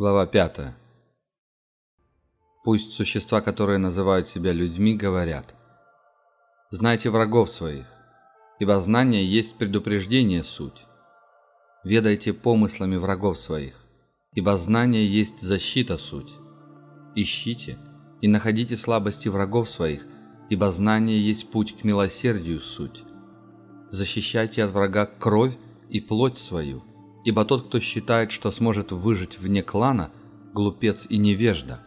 Глава 5. Пусть существа, которые называют себя людьми, говорят. Знайте врагов своих, ибо знание есть предупреждение суть. Ведайте помыслами врагов своих, ибо знание есть защита суть. Ищите и находите слабости врагов своих, ибо знание есть путь к милосердию суть. Защищайте от врага кровь и плоть свою – ибо тот, кто считает, что сможет выжить вне клана, глупец и невежда.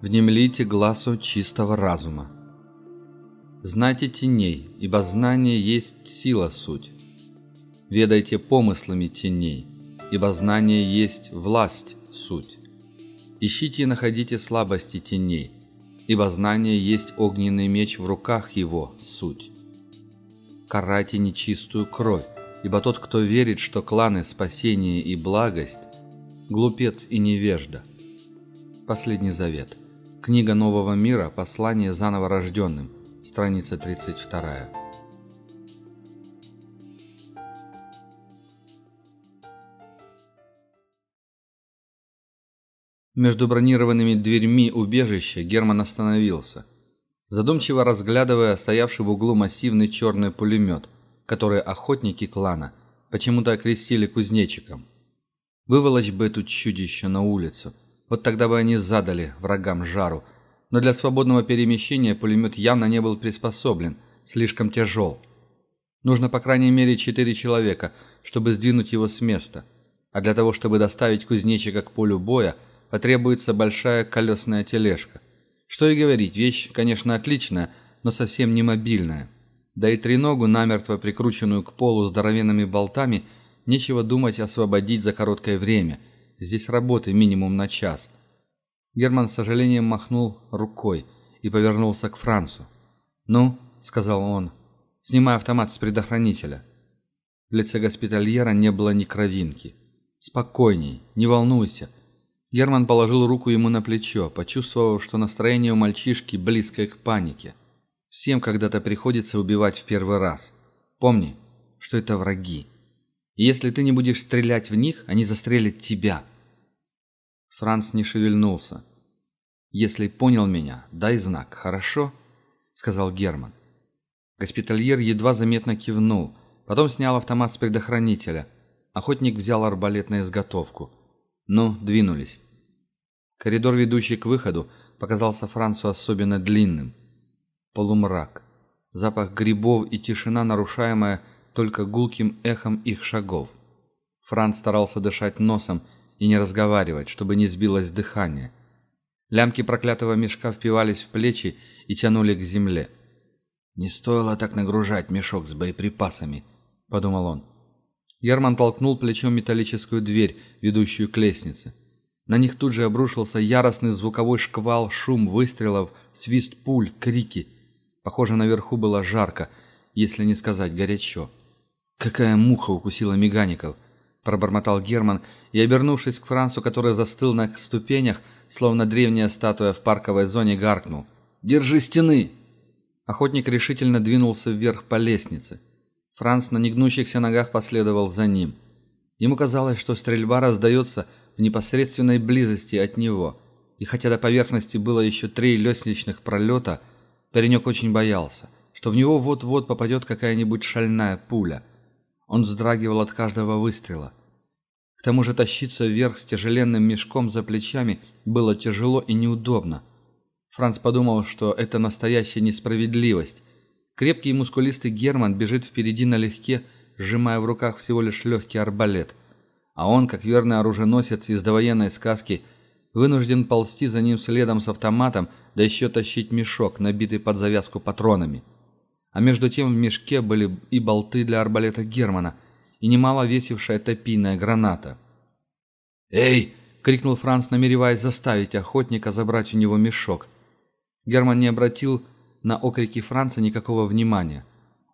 Внемлите глазу чистого разума. Знайте теней, ибо знание есть сила суть. Ведайте помыслами теней, ибо знание есть власть суть. Ищите и находите слабости теней, ибо знание есть огненный меч в руках его суть. Карайте нечистую кровь, ибо тот, кто верит, что кланы спасение и благость, глупец и невежда. Последний завет. Книга Нового мира. Послание заново рожденным. Страница 32. Между бронированными дверьми убежища Герман остановился, задумчиво разглядывая стоявший в углу массивный черный пулемет – которые охотники клана почему-то окрестили кузнечиком. Выволочь бы эту чудище на улицу. Вот тогда бы они задали врагам жару. Но для свободного перемещения пулемет явно не был приспособлен, слишком тяжел. Нужно по крайней мере четыре человека, чтобы сдвинуть его с места. А для того, чтобы доставить кузнечика к полю боя, потребуется большая колесная тележка. Что и говорить, вещь, конечно, отличная, но совсем не мобильная. Да и треногу, намертво прикрученную к полу здоровенными болтами, нечего думать освободить за короткое время. Здесь работы минимум на час. Герман с сожалением махнул рукой и повернулся к Францу. «Ну», — сказал он, — «снимай автомат с предохранителя». В лице госпитальера не было ни кровинки. «Спокойней, не волнуйся». Герман положил руку ему на плечо, почувствовав, что настроение у мальчишки близкое к панике. Всем когда-то приходится убивать в первый раз. Помни, что это враги. И если ты не будешь стрелять в них, они застрелят тебя. Франц не шевельнулся. «Если понял меня, дай знак, хорошо?» — сказал Герман. Госпитальер едва заметно кивнул, потом снял автомат с предохранителя. Охотник взял арбалет на изготовку. Ну, двинулись. Коридор, ведущий к выходу, показался Францу особенно длинным полумрак. Запах грибов и тишина, нарушаемая только гулким эхом их шагов. Франц старался дышать носом и не разговаривать, чтобы не сбилось дыхание. Лямки проклятого мешка впивались в плечи и тянули к земле. «Не стоило так нагружать мешок с боеприпасами», — подумал он. Ярман толкнул плечом металлическую дверь, ведущую к лестнице. На них тут же обрушился яростный звуковой шквал, шум выстрелов, свист пуль, крики — Похоже, наверху было жарко, если не сказать горячо. «Какая муха укусила Мегаников!» – пробормотал Герман и, обернувшись к Францу, который застыл на ступенях, словно древняя статуя в парковой зоне, гаркнул. «Держи стены!» Охотник решительно двинулся вверх по лестнице. Франц на негнущихся ногах последовал за ним. Ему казалось, что стрельба раздается в непосредственной близости от него, и хотя до поверхности было еще три лестничных пролета – Паренек очень боялся, что в него вот-вот попадет какая-нибудь шальная пуля. Он вздрагивал от каждого выстрела. К тому же тащиться вверх с тяжеленным мешком за плечами было тяжело и неудобно. Франц подумал, что это настоящая несправедливость. Крепкий и мускулистый Герман бежит впереди налегке, сжимая в руках всего лишь легкий арбалет. А он, как верный оруженосец из довоенной сказки – вынужден ползти за ним следом с автоматом, да еще тащить мешок, набитый под завязку патронами. А между тем в мешке были и болты для арбалета Германа, и немало весившая топийная граната. «Эй!» — крикнул Франц, намереваясь заставить охотника забрать у него мешок. Герман не обратил на окрики Франца никакого внимания.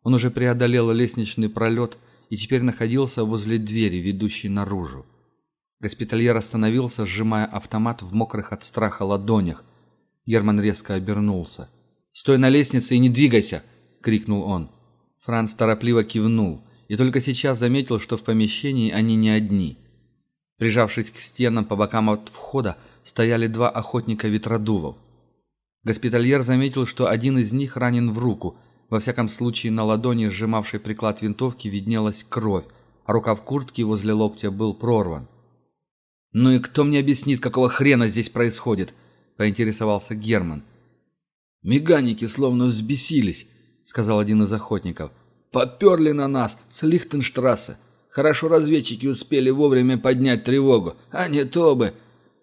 Он уже преодолел лестничный пролет и теперь находился возле двери, ведущей наружу. Госпитальер остановился, сжимая автомат в мокрых от страха ладонях. Герман резко обернулся. «Стой на лестнице и не двигайся!» — крикнул он. Франц торопливо кивнул и только сейчас заметил, что в помещении они не одни. Прижавшись к стенам по бокам от входа, стояли два охотника-ветродувов. Госпитальер заметил, что один из них ранен в руку. Во всяком случае, на ладони, сжимавшей приклад винтовки, виднелась кровь, а рукав куртки возле локтя был прорван. «Ну и кто мне объяснит, какого хрена здесь происходит?» — поинтересовался Герман. «Меганики словно взбесились», — сказал один из охотников. «Поперли на нас с Лихтенштрассе. Хорошо разведчики успели вовремя поднять тревогу, а не то бы...»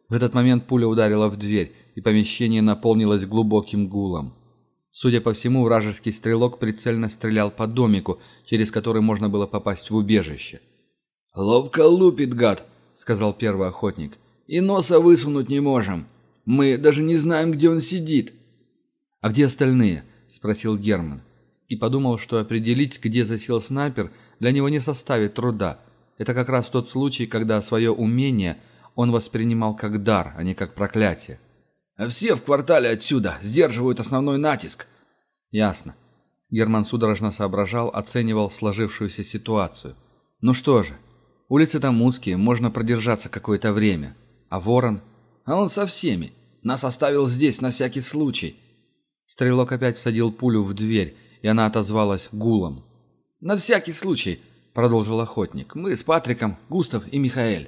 В этот момент пуля ударила в дверь, и помещение наполнилось глубоким гулом. Судя по всему, вражеский стрелок прицельно стрелял по домику, через который можно было попасть в убежище. «Ловко лупит, гад!» — сказал первый охотник. «И носа высунуть не можем. Мы даже не знаем, где он сидит». «А где остальные?» — спросил Герман. И подумал, что определить, где засел снайпер, для него не составит труда. Это как раз тот случай, когда свое умение он воспринимал как дар, а не как проклятие. А «Все в квартале отсюда, сдерживают основной натиск». «Ясно». Герман судорожно соображал, оценивал сложившуюся ситуацию. «Ну что же, Улицы там узкие, можно продержаться какое-то время. А ворон? А он со всеми. Нас оставил здесь на всякий случай. Стрелок опять всадил пулю в дверь, и она отозвалась гулом. «На всякий случай», — продолжил охотник, — «мы с Патриком, Густав и Михаэль».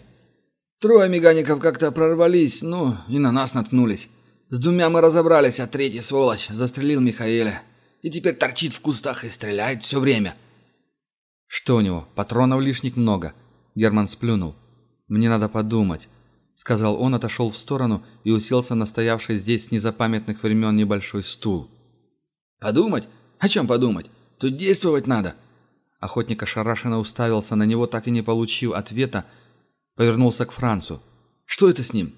Трое мегаников как-то прорвались, ну, и на нас наткнулись. С двумя мы разобрались, а третий, сволочь, застрелил Михаэля. И теперь торчит в кустах и стреляет все время. Что у него? Патронов лишних много. Герман сплюнул. «Мне надо подумать», — сказал он, отошел в сторону и уселся на стоявший здесь с незапамятных времен небольшой стул. «Подумать? О чем подумать? Тут действовать надо!» Охотник ошарашенно уставился на него, так и не получив ответа, повернулся к Францу. «Что это с ним?»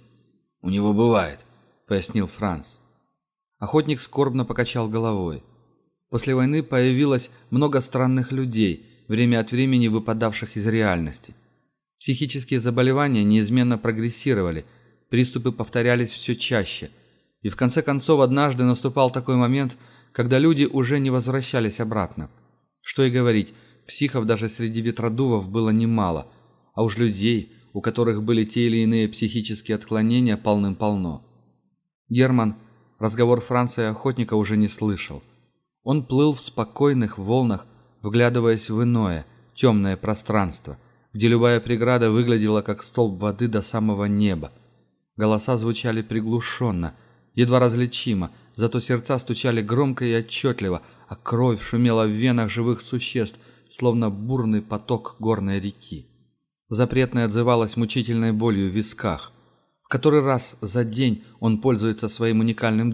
«У него бывает», — пояснил Франц. Охотник скорбно покачал головой. После войны появилось много странных людей, время от времени выпадавших из реальности. Психические заболевания неизменно прогрессировали, приступы повторялись все чаще. И в конце концов однажды наступал такой момент, когда люди уже не возвращались обратно. Что и говорить, психов даже среди ветродувов было немало, а уж людей, у которых были те или иные психические отклонения, полным-полно. Герман разговор Франции охотника уже не слышал. Он плыл в спокойных волнах, вглядываясь в иное, темное пространство – где любая преграда выглядела как столб воды до самого неба. Голоса звучали приглушенно, едва различимо, зато сердца стучали громко и отчетливо, а кровь шумела в венах живых существ, словно бурный поток горной реки. Запретная отзывалась мучительной болью в висках. В который раз за день он пользуется своим уникальным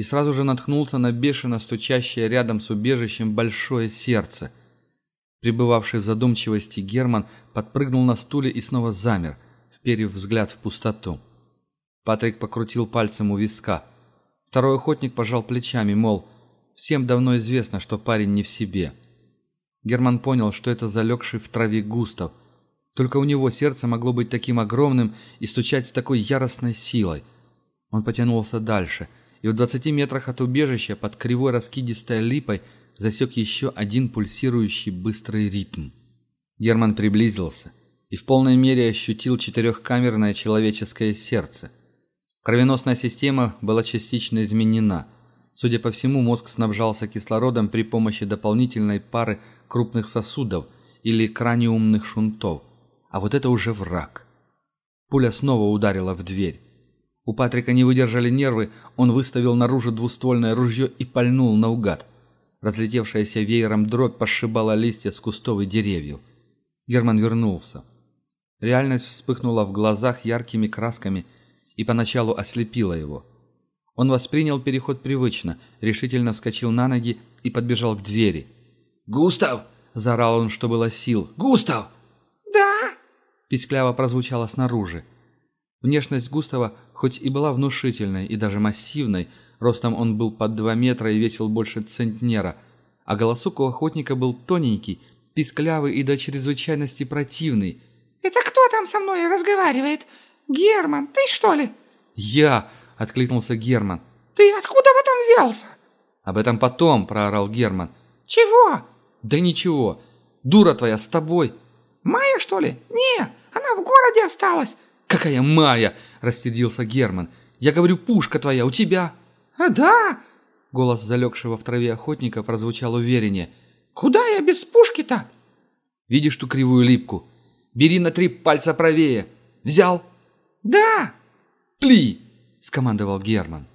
даром. Герман потянулся мыслительным щупом вперед. Выбрался из домика и сразу же наткнулся на бешено стучащее рядом с убежищем большое сердце. Пребывавший в задумчивости Герман подпрыгнул на стуле и снова замер, вперев взгляд в пустоту. Патрик покрутил пальцем у виска. Второй охотник пожал плечами, мол, всем давно известно, что парень не в себе. Герман понял, что это залегший в траве Густав. Только у него сердце могло быть таким огромным и стучать с такой яростной силой. Он потянулся дальше, и в 20 метрах от убежища под кривой раскидистой липой засек еще один пульсирующий быстрый ритм. Герман приблизился и в полной мере ощутил четырехкамерное человеческое сердце. Кровеносная система была частично изменена. Судя по всему, мозг снабжался кислородом при помощи дополнительной пары крупных сосудов или краниумных шунтов. А вот это уже враг. Пуля снова ударила в дверь. У Патрика не выдержали нервы, он выставил наружу двуствольное ружье и пальнул наугад. Разлетевшаяся веером дробь пошибала листья с кустов и деревьев. Герман вернулся. Реальность вспыхнула в глазах яркими красками и поначалу ослепила его. Он воспринял переход привычно, решительно вскочил на ноги и подбежал к двери. «Густав!» – заорал он, что было сил. «Густав!» «Да!» – пискляво прозвучало снаружи. Внешность Густава хоть и была внушительной и даже массивной, ростом он был под два метра и весил больше центнера, а голосок у охотника был тоненький, писклявый и до чрезвычайности противный. «Это кто там со мной разговаривает? Герман, ты что ли?» «Я!» — откликнулся Герман. «Ты откуда потом взялся?» «Об этом потом!» — проорал Герман. «Чего?» «Да ничего! Дура твоя с тобой!» «Майя, что ли? Не, она в городе осталась!» «Какая Майя? — расстедился Герман. «Я говорю, пушка твоя у тебя!» «А да!» — голос залегшего в траве охотника прозвучал увереннее. «Куда я без пушки-то?» «Видишь ту кривую липку? Бери на три пальца правее! Взял?» «Да!» «Пли!» — скомандовал Герман.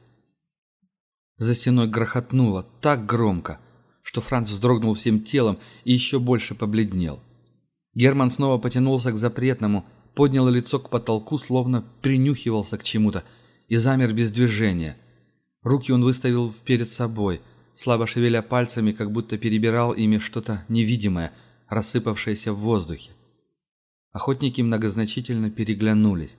За стеной грохотнуло так громко, что Франц вздрогнул всем телом и еще больше побледнел. Герман снова потянулся к запретному, поднял лицо к потолку, словно принюхивался к чему-то, и замер без движения. Руки он выставил перед собой, слабо шевеля пальцами, как будто перебирал ими что-то невидимое, рассыпавшееся в воздухе. Охотники многозначительно переглянулись.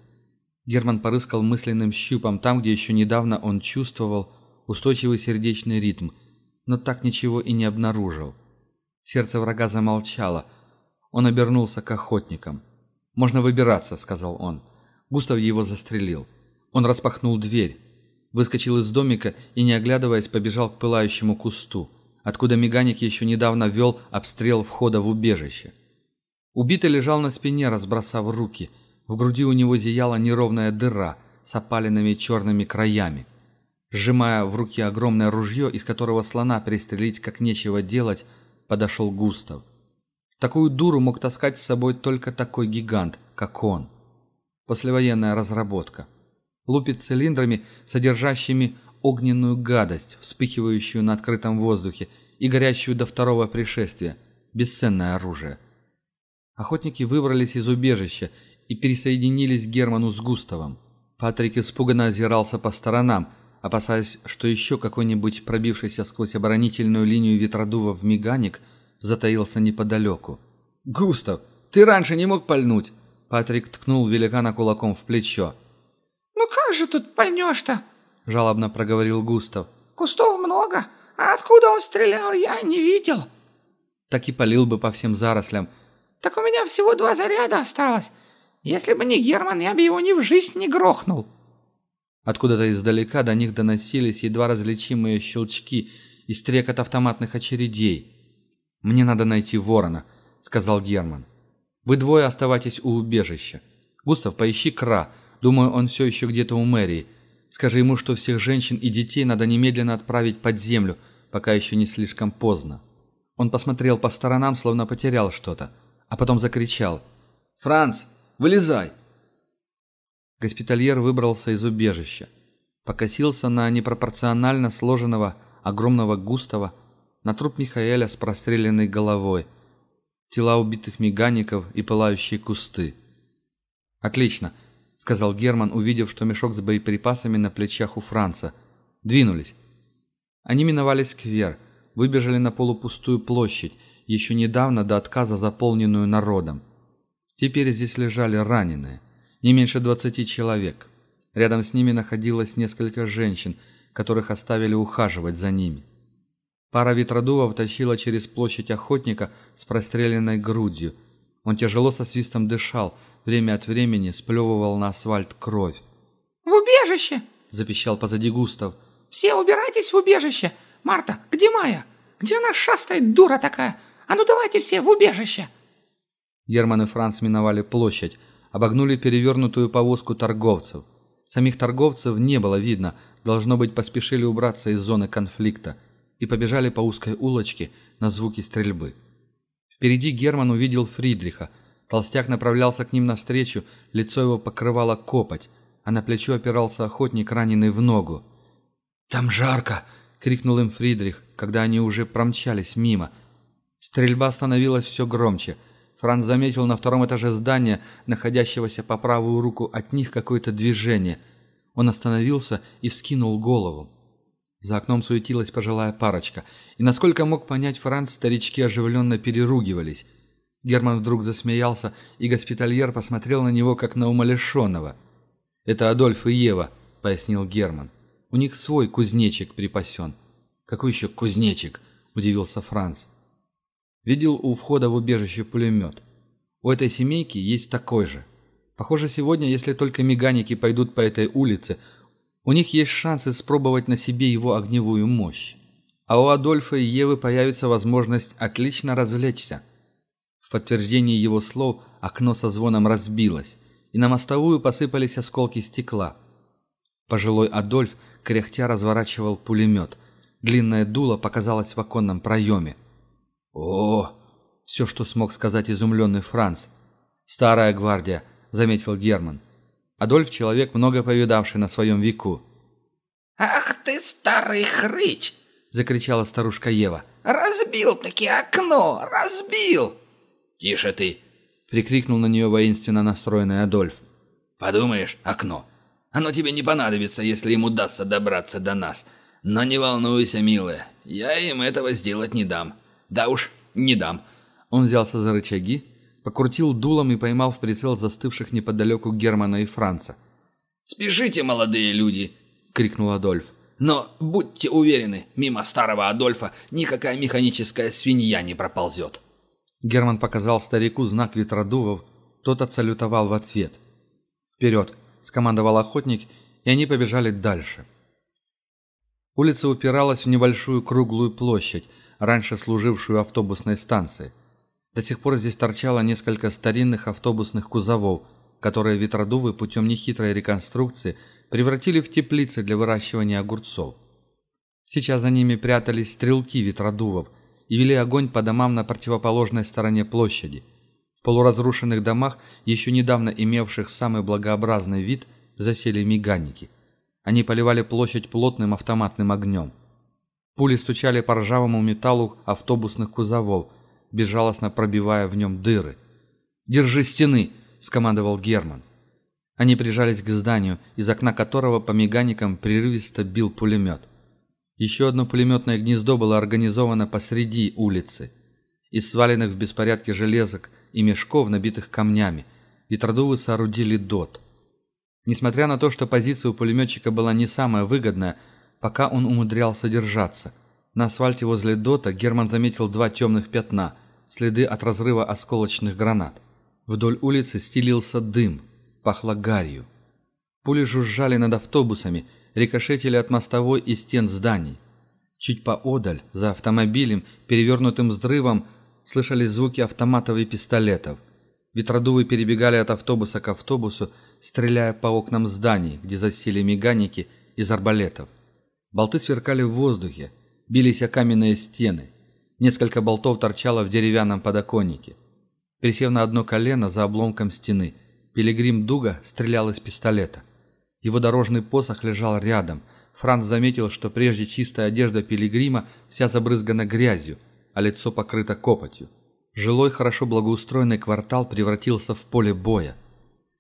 Герман порыскал мысленным щупом там, где еще недавно он чувствовал устойчивый сердечный ритм, но так ничего и не обнаружил. Сердце врага замолчало. Он обернулся к охотникам. Можно выбираться», — сказал он. Густав его застрелил. Он распахнул дверь, выскочил из домика и, не оглядываясь, побежал к пылающему кусту, откуда Меганик еще недавно вел обстрел входа в убежище. Убитый лежал на спине, разбросав руки. В груди у него зияла неровная дыра с опаленными черными краями. Сжимая в руки огромное ружье, из которого слона перестрелить как нечего делать, подошел Густав. Такую дуру мог таскать с собой только такой гигант, как он. Послевоенная разработка. Лупит цилиндрами, содержащими огненную гадость, вспыхивающую на открытом воздухе и горящую до второго пришествия. Бесценное оружие. Охотники выбрались из убежища и пересоединились к Герману с Густавом. Патрик испуганно озирался по сторонам, опасаясь, что еще какой-нибудь пробившийся сквозь оборонительную линию ветродува в меганик затаился неподалеку. «Густав, ты раньше не мог пальнуть!» Патрик ткнул великана кулаком в плечо. «Ну как же тут пальнешь-то?» – жалобно проговорил Густав. «Кустов много, а откуда он стрелял, я не видел». Так и полил бы по всем зарослям. «Так у меня всего два заряда осталось. Если бы не Герман, я бы его ни в жизнь не грохнул». Откуда-то издалека до них доносились едва различимые щелчки и стрекот автоматных очередей. «Мне надо найти ворона», — сказал Герман. «Вы двое оставайтесь у убежища. Густав, поищи Кра. Думаю, он все еще где-то у мэрии. Скажи ему, что всех женщин и детей надо немедленно отправить под землю, пока еще не слишком поздно». Он посмотрел по сторонам, словно потерял что-то, а потом закричал. «Франц, вылезай!» Госпитальер выбрался из убежища. Покосился на непропорционально сложенного, огромного Густава, густого, на труп Михаэля с простреленной головой, тела убитых мегаников и пылающие кусты. «Отлично», — сказал Герман, увидев, что мешок с боеприпасами на плечах у Франца. «Двинулись». Они миновали сквер, выбежали на полупустую площадь, еще недавно до отказа заполненную народом. Теперь здесь лежали раненые не меньше двадцати человек. Рядом с ними находилось несколько женщин, которых оставили ухаживать за ними. Пара ветродувов тащила через площадь охотника с простреленной грудью. Он тяжело со свистом дышал, время от времени сплевывал на асфальт кровь. «В убежище!» – запищал позади Густав. «Все убирайтесь в убежище! Марта, где Майя? Где она шастает, дура такая? А ну давайте все в убежище!» Герман и Франц миновали площадь, обогнули перевернутую повозку торговцев. Самих торговцев не было видно, должно быть, поспешили убраться из зоны конфликта – и побежали по узкой улочке на звуки стрельбы. Впереди Герман увидел Фридриха. Толстяк направлялся к ним навстречу, лицо его покрывало копоть, а на плечо опирался охотник, раненый в ногу. «Там жарко!» — крикнул им Фридрих, когда они уже промчались мимо. Стрельба становилась все громче. Франц заметил на втором этаже здания, находящегося по правую руку от них, какое-то движение. Он остановился и скинул голову. За окном суетилась пожилая парочка, и, насколько мог понять Франц, старички оживленно переругивались. Герман вдруг засмеялся, и госпитальер посмотрел на него, как на умалишенного. «Это Адольф и Ева», — пояснил Герман. «У них свой кузнечик припасен». «Какой еще кузнечик?» — удивился Франц. Видел у входа в убежище пулемет. У этой семейки есть такой же. Похоже, сегодня, если только меганики пойдут по этой улице — у них есть шансы спробовать на себе его огневую мощь. А у Адольфа и Евы появится возможность отлично развлечься. В подтверждении его слов окно со звоном разбилось, и на мостовую посыпались осколки стекла. Пожилой Адольф кряхтя разворачивал пулемет. Длинное дуло показалось в оконном проеме. «О!» — все, что смог сказать изумленный Франц. «Старая гвардия», — заметил Герман. Адольф, человек, много повидавший на своем веку. «Ах ты, старый хрыч!» — закричала старушка Ева. «Разбил-таки окно! Разбил!» «Тише ты!» — прикрикнул на нее воинственно настроенный Адольф. «Подумаешь, окно! Оно тебе не понадобится, если им удастся добраться до нас. Но не волнуйся, милая, я им этого сделать не дам. Да уж, не дам!» Он взялся за рычаги, покрутил дулом и поймал в прицел застывших неподалеку Германа и Франца. «Спешите, молодые люди!» — крикнул Адольф. «Но будьте уверены, мимо старого Адольфа никакая механическая свинья не проползет!» Герман показал старику знак ветродувов, тот отсалютовал в ответ. «Вперед!» — скомандовал охотник, и они побежали дальше. Улица упиралась в небольшую круглую площадь, раньше служившую автобусной станцией. До сих пор здесь торчало несколько старинных автобусных кузовов, которые ветродувы путем нехитрой реконструкции превратили в теплицы для выращивания огурцов. Сейчас за ними прятались стрелки ветродувов и вели огонь по домам на противоположной стороне площади. В полуразрушенных домах, еще недавно имевших самый благообразный вид, засели миганники. Они поливали площадь плотным автоматным огнем. Пули стучали по ржавому металлу автобусных кузовов – безжалостно пробивая в нем дыры. «Держи стены!» – скомандовал Герман. Они прижались к зданию, из окна которого по меганикам прерывисто бил пулемет. Еще одно пулеметное гнездо было организовано посреди улицы. Из сваленных в беспорядке железок и мешков, набитых камнями, ветродувы соорудили дот. Несмотря на то, что позиция у пулеметчика была не самая выгодная, пока он умудрялся держаться. На асфальте возле дота Герман заметил два темных пятна – следы от разрыва осколочных гранат. Вдоль улицы стелился дым, пахло гарью. Пули жужжали над автобусами, рикошетили от мостовой и стен зданий. Чуть поодаль, за автомобилем, перевернутым взрывом, слышались звуки автоматов и пистолетов. Ветродувы перебегали от автобуса к автобусу, стреляя по окнам зданий, где засели меганики из арбалетов. Болты сверкали в воздухе, бились о каменные стены. Несколько болтов торчало в деревянном подоконнике. Присев на одно колено за обломком стены, пилигрим Дуга стрелял из пистолета. Его дорожный посох лежал рядом. Франц заметил, что прежде чистая одежда пилигрима вся забрызгана грязью, а лицо покрыто копотью. Жилой, хорошо благоустроенный квартал превратился в поле боя.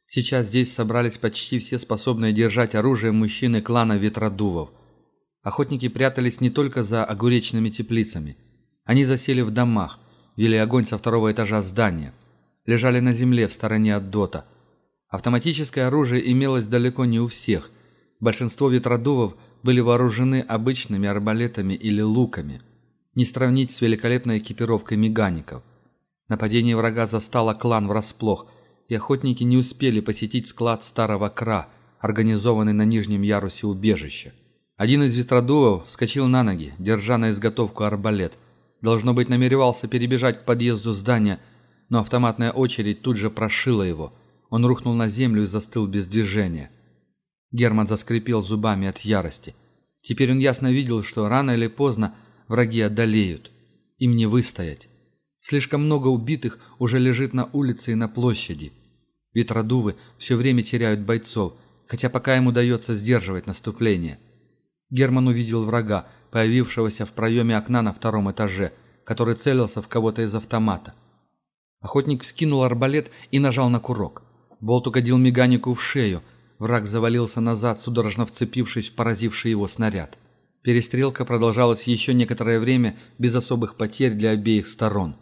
Сейчас здесь собрались почти все способные держать оружие мужчины клана Ветродувов. Охотники прятались не только за огуречными теплицами – они засели в домах, вели огонь со второго этажа здания, лежали на земле в стороне от дота. Автоматическое оружие имелось далеко не у всех. Большинство ветродувов были вооружены обычными арбалетами или луками. Не сравнить с великолепной экипировкой мегаников. Нападение врага застало клан врасплох, и охотники не успели посетить склад старого кра, организованный на нижнем ярусе убежища. Один из ветродувов вскочил на ноги, держа на изготовку арбалет – Должно быть, намеревался перебежать к подъезду здания, но автоматная очередь тут же прошила его. Он рухнул на землю и застыл без движения. Герман заскрипел зубами от ярости. Теперь он ясно видел, что рано или поздно враги одолеют. Им не выстоять. Слишком много убитых уже лежит на улице и на площади. Ветродувы все время теряют бойцов, хотя пока им удается сдерживать наступление. Герман увидел врага, появившегося в проеме окна на втором этаже, который целился в кого-то из автомата. Охотник вскинул арбалет и нажал на курок. Болт угодил меганику в шею. Враг завалился назад, судорожно вцепившись в поразивший его снаряд. Перестрелка продолжалась еще некоторое время без особых потерь для обеих сторон.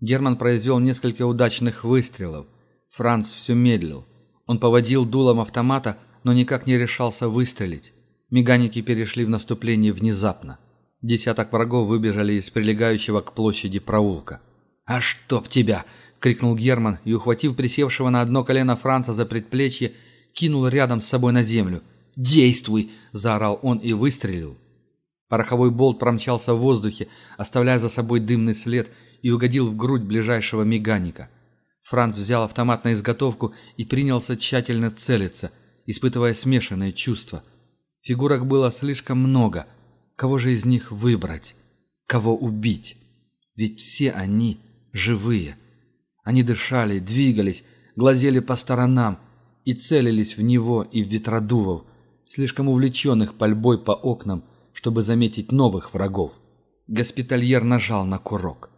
Герман произвел несколько удачных выстрелов. Франц все медлил. Он поводил дулом автомата, но никак не решался выстрелить. Механики перешли в наступление внезапно. Десяток врагов выбежали из прилегающего к площади проулка. «А чтоб тебя!» — крикнул Герман и, ухватив присевшего на одно колено Франца за предплечье, кинул рядом с собой на землю. «Действуй!» — заорал он и выстрелил. Пороховой болт промчался в воздухе, оставляя за собой дымный след, и угодил в грудь ближайшего меганика. Франц взял автомат на изготовку и принялся тщательно целиться, испытывая смешанные чувства — Фигурок было слишком много. Кого же из них выбрать? Кого убить? Ведь все они живые. Они дышали, двигались, глазели по сторонам и целились в него и в ветродувов, слишком увлеченных пальбой по окнам, чтобы заметить новых врагов. Госпитальер нажал на курок.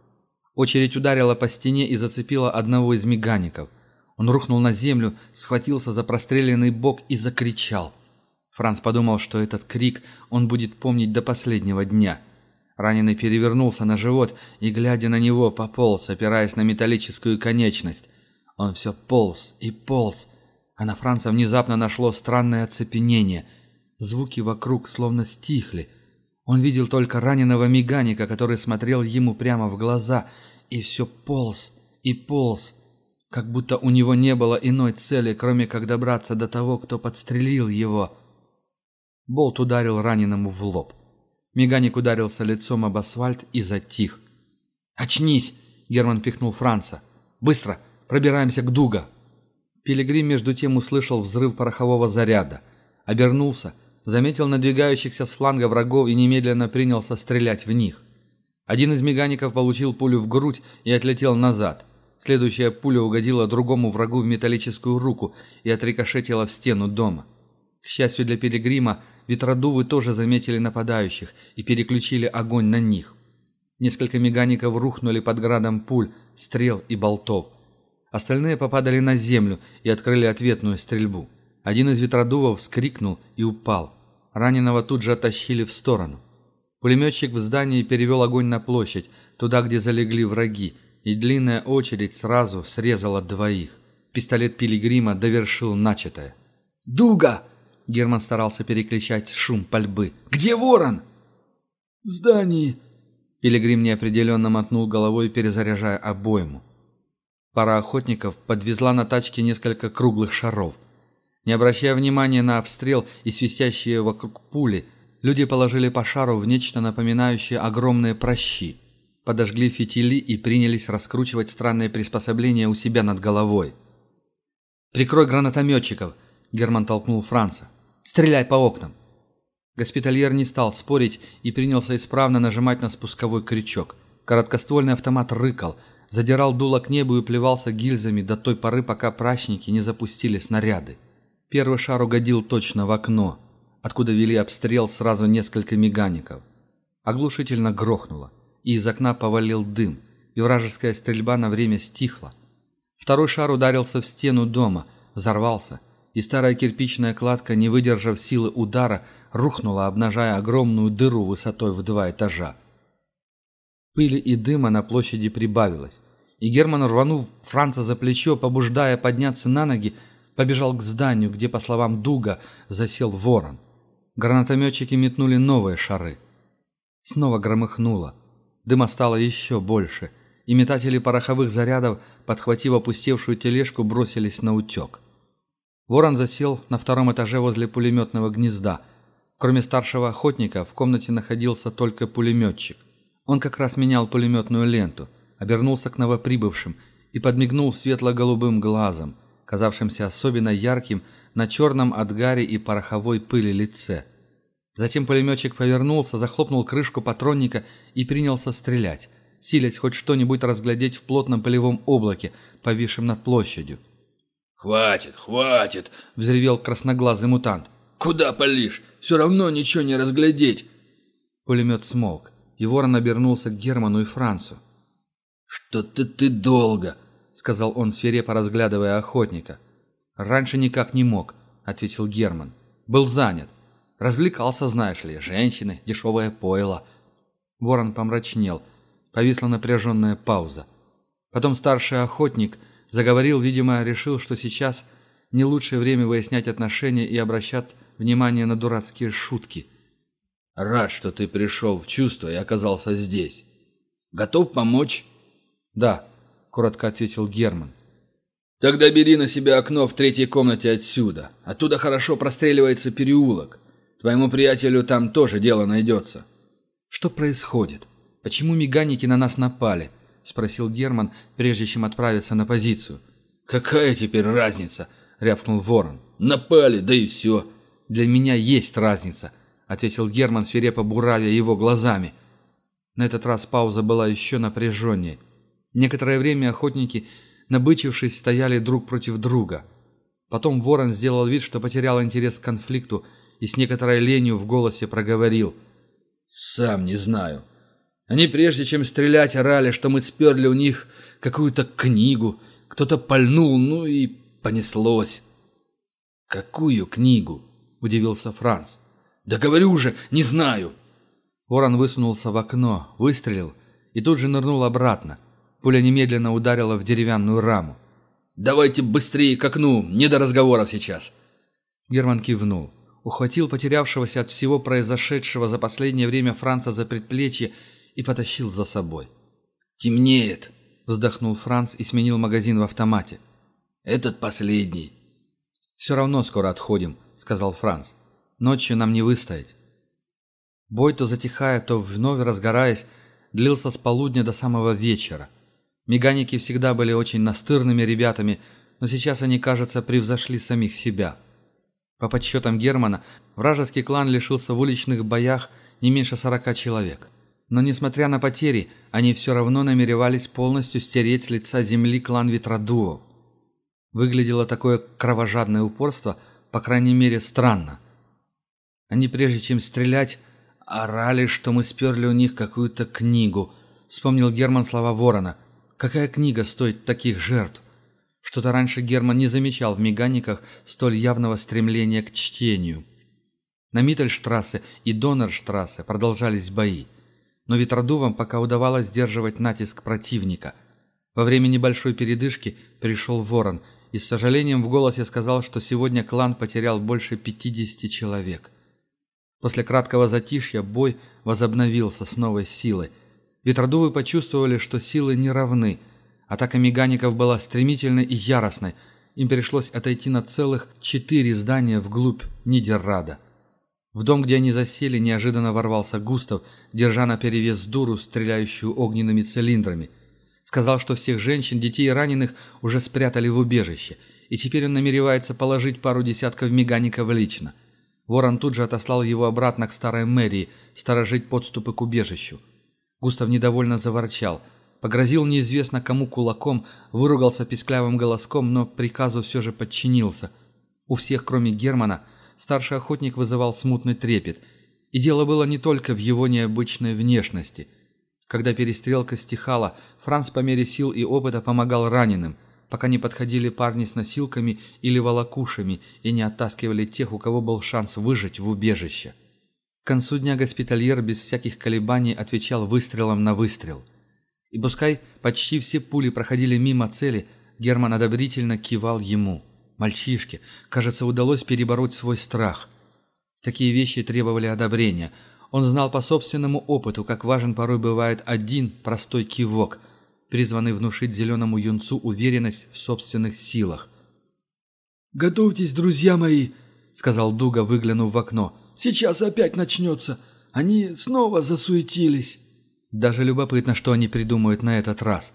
Очередь ударила по стене и зацепила одного из мегаников. Он рухнул на землю, схватился за простреленный бок и закричал – Франц подумал, что этот крик он будет помнить до последнего дня. Раненый перевернулся на живот и, глядя на него, пополз, опираясь на металлическую конечность. Он все полз и полз, а на Франца внезапно нашло странное оцепенение. Звуки вокруг словно стихли. Он видел только раненого Меганика, который смотрел ему прямо в глаза, и все полз и полз, как будто у него не было иной цели, кроме как добраться до того, кто подстрелил его. Болт ударил раненому в лоб. Меганик ударился лицом об асфальт и затих. «Очнись!» — Герман пихнул Франца. «Быстро! Пробираемся к Дуга!» Пилигрим между тем услышал взрыв порохового заряда. Обернулся, заметил надвигающихся с фланга врагов и немедленно принялся стрелять в них. Один из мегаников получил пулю в грудь и отлетел назад. Следующая пуля угодила другому врагу в металлическую руку и отрикошетила в стену дома. К счастью для Пилигрима, Ветродувы тоже заметили нападающих и переключили огонь на них. Несколько мегаников рухнули под градом пуль, стрел и болтов. Остальные попадали на землю и открыли ответную стрельбу. Один из ветродувов вскрикнул и упал. Раненого тут же оттащили в сторону. Пулеметчик в здании перевел огонь на площадь, туда, где залегли враги, и длинная очередь сразу срезала двоих. Пистолет Пилигрима довершил начатое. «Дуга!» Герман старался перекричать шум пальбы. «Где ворон?» «В здании!» Пилигрим неопределенно мотнул головой, перезаряжая обойму. Пара охотников подвезла на тачке несколько круглых шаров. Не обращая внимания на обстрел и свистящие вокруг пули, люди положили по шару в нечто напоминающее огромные прощи. Подожгли фитили и принялись раскручивать странные приспособления у себя над головой. «Прикрой гранатометчиков!» Герман толкнул Франца. «Стреляй по окнам!» Госпитальер не стал спорить и принялся исправно нажимать на спусковой крючок. Короткоствольный автомат рыкал, задирал дуло к небу и плевался гильзами до той поры, пока прачники не запустили снаряды. Первый шар угодил точно в окно, откуда вели обстрел сразу несколько мегаников. Оглушительно грохнуло, и из окна повалил дым, и вражеская стрельба на время стихла. Второй шар ударился в стену дома, взорвался – и старая кирпичная кладка, не выдержав силы удара, рухнула, обнажая огромную дыру высотой в два этажа. Пыли и дыма на площади прибавилось, и Герман, рванув Франца за плечо, побуждая подняться на ноги, побежал к зданию, где, по словам Дуга, засел ворон. Гранатометчики метнули новые шары. Снова громыхнуло. Дыма стало еще больше, и метатели пороховых зарядов, подхватив опустевшую тележку, бросились на утек. Ворон засел на втором этаже возле пулеметного гнезда. Кроме старшего охотника, в комнате находился только пулеметчик. Он как раз менял пулеметную ленту, обернулся к новоприбывшим и подмигнул светло-голубым глазом, казавшимся особенно ярким на черном от гари и пороховой пыли лице. Затем пулеметчик повернулся, захлопнул крышку патронника и принялся стрелять, силясь хоть что-нибудь разглядеть в плотном полевом облаке, повисшем над площадью. «Хватит, хватит!» — взревел красноглазый мутант. «Куда палишь? Все равно ничего не разглядеть!» Пулемет смолк, и ворон обернулся к Герману и Францу. «Что-то ты долго!» — сказал он, свирепо разглядывая охотника. «Раньше никак не мог», — ответил Герман. «Был занят. Развлекался, знаешь ли, женщины, дешевое пойло». Ворон помрачнел. Повисла напряженная пауза. Потом старший охотник — заговорил, видимо, решил, что сейчас не лучшее время выяснять отношения и обращать внимание на дурацкие шутки. «Рад, что ты пришел в чувство и оказался здесь. Готов помочь?» «Да», — коротко ответил Герман. «Тогда бери на себя окно в третьей комнате отсюда. Оттуда хорошо простреливается переулок. Твоему приятелю там тоже дело найдется». «Что происходит? Почему меганики на нас напали?» спросил Герман, прежде чем отправиться на позицию. «Какая теперь разница?» — рявкнул Ворон. «Напали, да и все!» «Для меня есть разница», — ответил Герман, свирепо буравя его глазами. На этот раз пауза была еще напряженнее. Некоторое время охотники, набычившись, стояли друг против друга. Потом Ворон сделал вид, что потерял интерес к конфликту и с некоторой ленью в голосе проговорил. «Сам не знаю. Они прежде чем стрелять орали, что мы сперли у них какую-то книгу. Кто-то пальнул, ну и понеслось. «Какую книгу?» – удивился Франц. «Да говорю же, не знаю!» Ворон высунулся в окно, выстрелил и тут же нырнул обратно. Пуля немедленно ударила в деревянную раму. «Давайте быстрее к окну, не до разговоров сейчас!» Герман кивнул, ухватил потерявшегося от всего произошедшего за последнее время Франца за предплечье и потащил за собой. «Темнеет!» — вздохнул Франц и сменил магазин в автомате. «Этот последний!» «Все равно скоро отходим», — сказал Франц. «Ночью нам не выстоять». Бой, то затихая, то вновь разгораясь, длился с полудня до самого вечера. Меганики всегда были очень настырными ребятами, но сейчас они, кажется, превзошли самих себя. По подсчетам Германа, вражеский клан лишился в уличных боях не меньше сорока человек. Но, несмотря на потери, они все равно намеревались полностью стереть с лица земли клан Ветродуов. Выглядело такое кровожадное упорство, по крайней мере, странно. Они, прежде чем стрелять, орали, что мы сперли у них какую-то книгу. Вспомнил Герман слова Ворона. «Какая книга стоит таких жертв?» Что-то раньше Герман не замечал в меганиках столь явного стремления к чтению. На Миттельштрассе и Доннерштрассе продолжались бои но Ветродувам пока удавалось сдерживать натиск противника. Во время небольшой передышки пришел Ворон и с сожалением в голосе сказал, что сегодня клан потерял больше 50 человек. После краткого затишья бой возобновился с новой силой. Ветродувы почувствовали, что силы не равны. Атака мегаников была стремительной и яростной. Им пришлось отойти на целых четыре здания вглубь Нидеррада. В дом, где они засели, неожиданно ворвался Густав, держа на перевес дуру, стреляющую огненными цилиндрами. Сказал, что всех женщин, детей и раненых уже спрятали в убежище, и теперь он намеревается положить пару десятков мегаников лично. Ворон тут же отослал его обратно к старой мэрии, сторожить подступы к убежищу. Густав недовольно заворчал, погрозил неизвестно кому кулаком, выругался писклявым голоском, но приказу все же подчинился. У всех, кроме Германа, старший охотник вызывал смутный трепет. И дело было не только в его необычной внешности. Когда перестрелка стихала, Франц по мере сил и опыта помогал раненым, пока не подходили парни с носилками или волокушами и не оттаскивали тех, у кого был шанс выжить в убежище. К концу дня госпитальер без всяких колебаний отвечал выстрелом на выстрел. И пускай почти все пули проходили мимо цели, Герман одобрительно кивал ему – Мальчишке, кажется, удалось перебороть свой страх. Такие вещи требовали одобрения. Он знал по собственному опыту, как важен порой бывает один простой кивок, призванный внушить зеленому юнцу уверенность в собственных силах. «Готовьтесь, друзья мои!» — сказал Дуга, выглянув в окно. «Сейчас опять начнется! Они снова засуетились!» Даже любопытно, что они придумают на этот раз.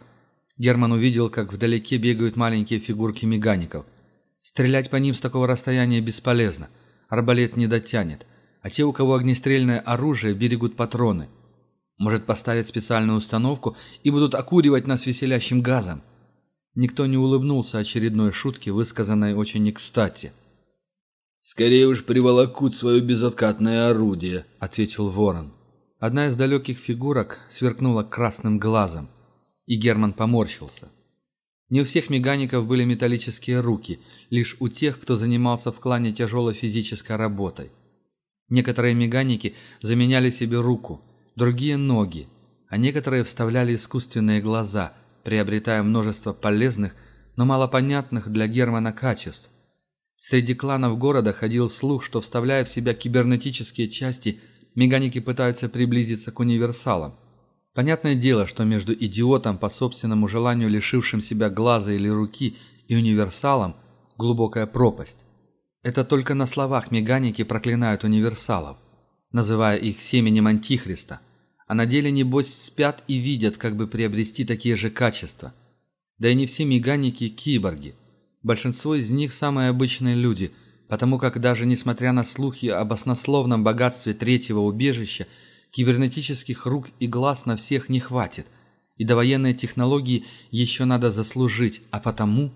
Герман увидел, как вдалеке бегают маленькие фигурки мегаников — Стрелять по ним с такого расстояния бесполезно. Арбалет не дотянет. А те, у кого огнестрельное оружие, берегут патроны. Может, поставят специальную установку и будут окуривать нас веселящим газом. Никто не улыбнулся очередной шутке, высказанной очень не кстати. «Скорее уж приволокут свое безоткатное орудие», — ответил ворон. Одна из далеких фигурок сверкнула красным глазом, и Герман поморщился. Не у всех мегаников были металлические руки, лишь у тех, кто занимался в клане тяжелой физической работой. Некоторые меганики заменяли себе руку, другие – ноги, а некоторые вставляли искусственные глаза, приобретая множество полезных, но малопонятных для Германа качеств. Среди кланов города ходил слух, что вставляя в себя кибернетические части, меганики пытаются приблизиться к универсалам – Понятное дело, что между идиотом, по собственному желанию лишившим себя глаза или руки, и универсалом глубокая пропасть. Это только на словах меганики проклинают универсалов, называя их семенем Антихриста, а на деле, небось, спят и видят, как бы приобрести такие же качества. Да и не все меганики – киборги. Большинство из них – самые обычные люди, потому как даже несмотря на слухи об оснословном богатстве третьего убежища – кибернетических рук и глаз на всех не хватит, и до военной технологии еще надо заслужить, а потому...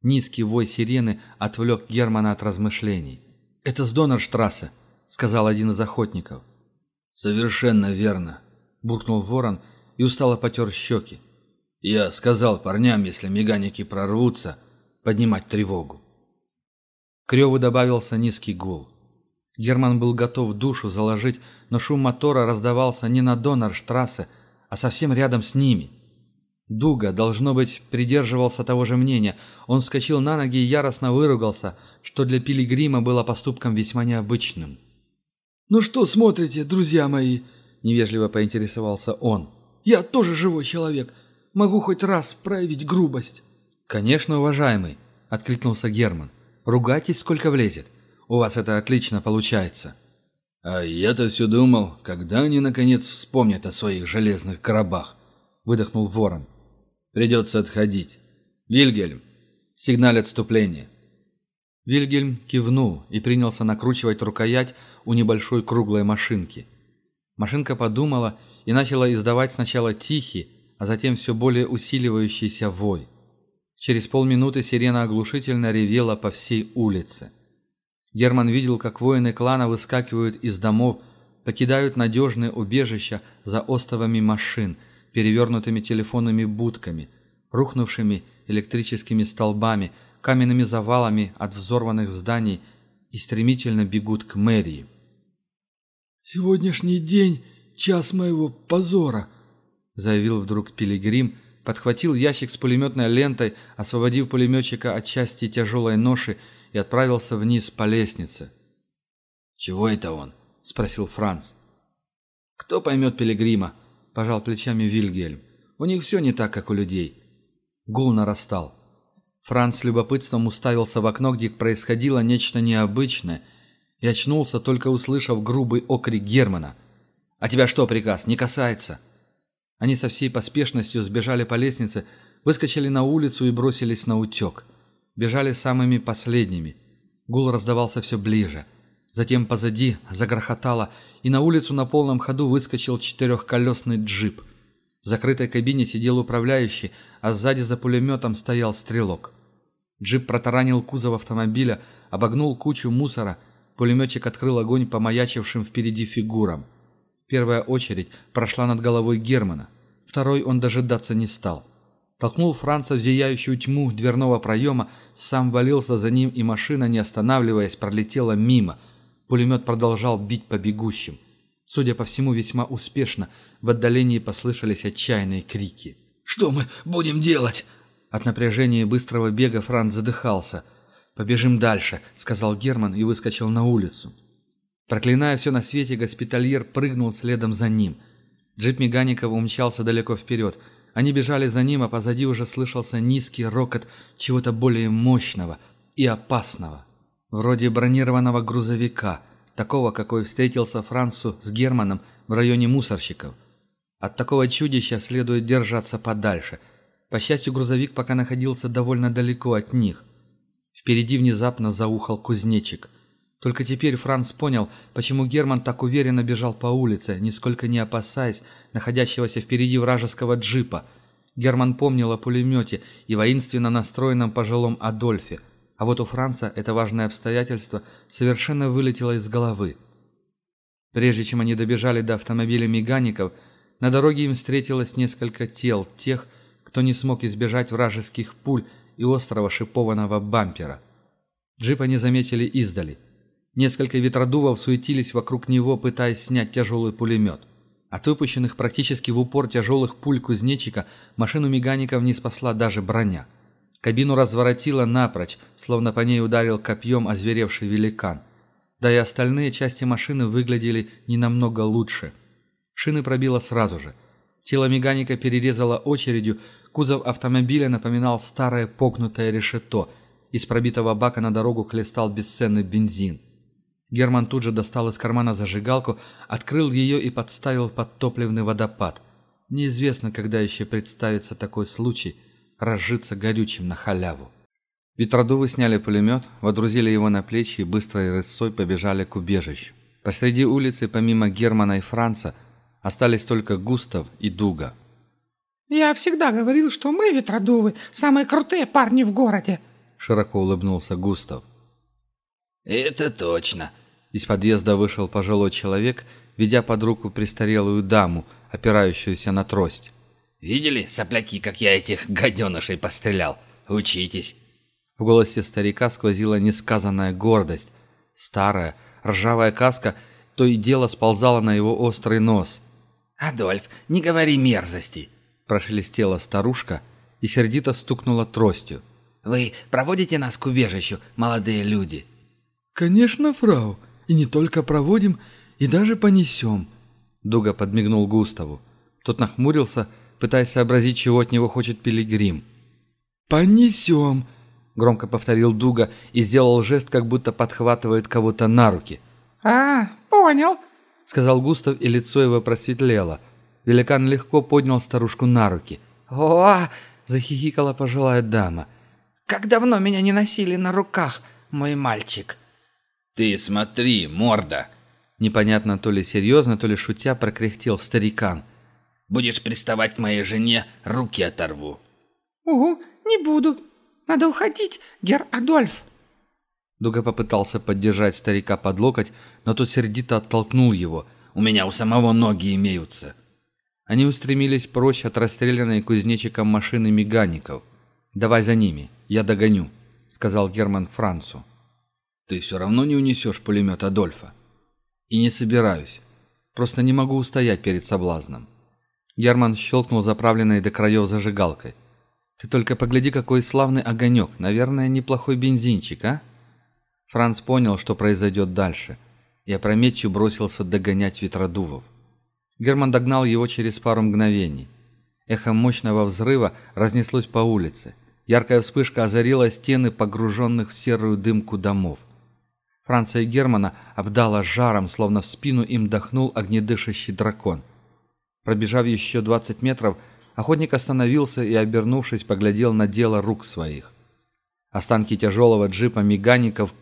Низкий вой сирены отвлек Германа от размышлений. «Это с Донорштрассе», — сказал один из охотников. «Совершенно верно», — буркнул ворон и устало потер щеки. «Я сказал парням, если меганики прорвутся, поднимать тревогу». К добавился низкий гул. Герман был готов душу заложить, но шум мотора раздавался не на Донорштрассе, а совсем рядом с ними. Дуга, должно быть, придерживался того же мнения. Он вскочил на ноги и яростно выругался, что для пилигрима было поступком весьма необычным. «Ну что смотрите, друзья мои?» – невежливо поинтересовался он. «Я тоже живой человек. Могу хоть раз проявить грубость». «Конечно, уважаемый», – откликнулся Герман. «Ругайтесь, сколько влезет. У вас это отлично получается». «А я-то все думал, когда они, наконец, вспомнят о своих железных коробах», — выдохнул ворон. «Придется отходить. Вильгельм, сигналь отступления». Вильгельм кивнул и принялся накручивать рукоять у небольшой круглой машинки. Машинка подумала и начала издавать сначала тихий, а затем все более усиливающийся вой. Через полминуты сирена оглушительно ревела по всей улице. Герман видел, как воины клана выскакивают из домов, покидают надежные убежища за остовами машин, перевернутыми телефонными будками, рухнувшими электрическими столбами, каменными завалами от взорванных зданий и стремительно бегут к мэрии. «Сегодняшний день — час моего позора», — заявил вдруг Пилигрим, подхватил ящик с пулеметной лентой, освободив пулеметчика от части тяжелой ноши и отправился вниз по лестнице. «Чего это он?» — спросил Франц. «Кто поймет пилигрима?» — пожал плечами Вильгельм. «У них все не так, как у людей». Гул нарастал. Франц с любопытством уставился в окно, где происходило нечто необычное, и очнулся, только услышав грубый окрик Германа. «А тебя что, приказ, не касается?» Они со всей поспешностью сбежали по лестнице, выскочили на улицу и бросились на утек бежали самыми последними. Гул раздавался все ближе. Затем позади загрохотало, и на улицу на полном ходу выскочил четырехколесный джип. В закрытой кабине сидел управляющий, а сзади за пулеметом стоял стрелок. Джип протаранил кузов автомобиля, обогнул кучу мусора. Пулеметчик открыл огонь по маячившим впереди фигурам. Первая очередь прошла над головой Германа. Второй он дожидаться не стал. Толкнул Франца в зияющую тьму дверного проема, сам валился за ним, и машина, не останавливаясь, пролетела мимо. Пулемет продолжал бить по бегущим. Судя по всему, весьма успешно. В отдалении послышались отчаянные крики. «Что мы будем делать?» От напряжения и быстрого бега Франц задыхался. «Побежим дальше», — сказал Герман и выскочил на улицу. Проклиная все на свете, госпитальер прыгнул следом за ним. Джип Меганикова умчался далеко вперед — они бежали за ним, а позади уже слышался низкий рокот чего-то более мощного и опасного. Вроде бронированного грузовика, такого, какой встретился Францу с Германом в районе мусорщиков. От такого чудища следует держаться подальше. По счастью, грузовик пока находился довольно далеко от них. Впереди внезапно заухал кузнечик – только теперь Франц понял, почему Герман так уверенно бежал по улице, нисколько не опасаясь находящегося впереди вражеского джипа. Герман помнил о пулемете и воинственно настроенном пожилом Адольфе. А вот у Франца это важное обстоятельство совершенно вылетело из головы. Прежде чем они добежали до автомобиля мегаников, на дороге им встретилось несколько тел тех, кто не смог избежать вражеских пуль и острого шипованного бампера. Джипа не заметили издали – Несколько ветродувов суетились вокруг него, пытаясь снять тяжелый пулемет. От выпущенных практически в упор тяжелых пуль кузнечика машину мегаников не спасла даже броня. Кабину разворотило напрочь, словно по ней ударил копьем озверевший великан. Да и остальные части машины выглядели не намного лучше. Шины пробило сразу же. Тело меганика перерезало очередью, кузов автомобиля напоминал старое погнутое решето. Из пробитого бака на дорогу хлестал бесценный бензин. Герман тут же достал из кармана зажигалку, открыл ее и подставил под топливный водопад. Неизвестно, когда еще представится такой случай разжиться горючим на халяву. Ветродувы сняли пулемет, водрузили его на плечи и быстрой рысой побежали к убежищу. Посреди улицы, помимо Германа и Франца, остались только Густав и Дуга. «Я всегда говорил, что мы, ветродувы, самые крутые парни в городе», — широко улыбнулся Густав. «Это точно!» Из подъезда вышел пожилой человек, ведя под руку престарелую даму, опирающуюся на трость. «Видели, сопляки, как я этих гаденышей пострелял? Учитесь!» В голосе старика сквозила несказанная гордость. Старая, ржавая каска то и дело сползала на его острый нос. «Адольф, и не только проводим, и даже понесем». Дуга подмигнул Густаву. Тот нахмурился, пытаясь сообразить, чего от него хочет пилигрим. «Понесем!» — громко повторил Дуга и сделал жест, как будто подхватывает кого-то на руки. «А, понял!» — сказал Густав, и лицо его просветлело. Великан легко поднял старушку на руки. «О!» — захихикала пожилая дама. «Как давно меня не носили на руках, мой мальчик!» «Ты смотри, морда!» Непонятно то ли серьезно, то ли шутя прокряхтел старикан. «Будешь приставать к моей жене, руки оторву». «Угу, не буду. Надо уходить, гер Адольф». Дуга попытался поддержать старика под локоть, но тот сердито оттолкнул его. «У меня у самого ноги имеются». Они устремились прочь от расстрелянной кузнечиком машины мегаников. «Давай за ними, я догоню», — сказал Герман Францу. Ты все равно не унесешь пулемет Адольфа. И не собираюсь. Просто не могу устоять перед соблазном. Герман щелкнул заправленной до краев зажигалкой. Ты только погляди, какой славный огонек. Наверное, неплохой бензинчик, а? Франц понял, что произойдет дальше, и опрометью бросился догонять ветродувов. Герман догнал его через пару мгновений. Эхо мощного взрыва разнеслось по улице. Яркая вспышка озарила стены погруженных в серую дымку домов. Франца и Германа обдало жаром, словно в спину им дохнул огнедышащий дракон. Пробежав еще 20 метров, охотник остановился и, обернувшись, поглядел на дело рук своих. Останки тяжелого джипа мегаников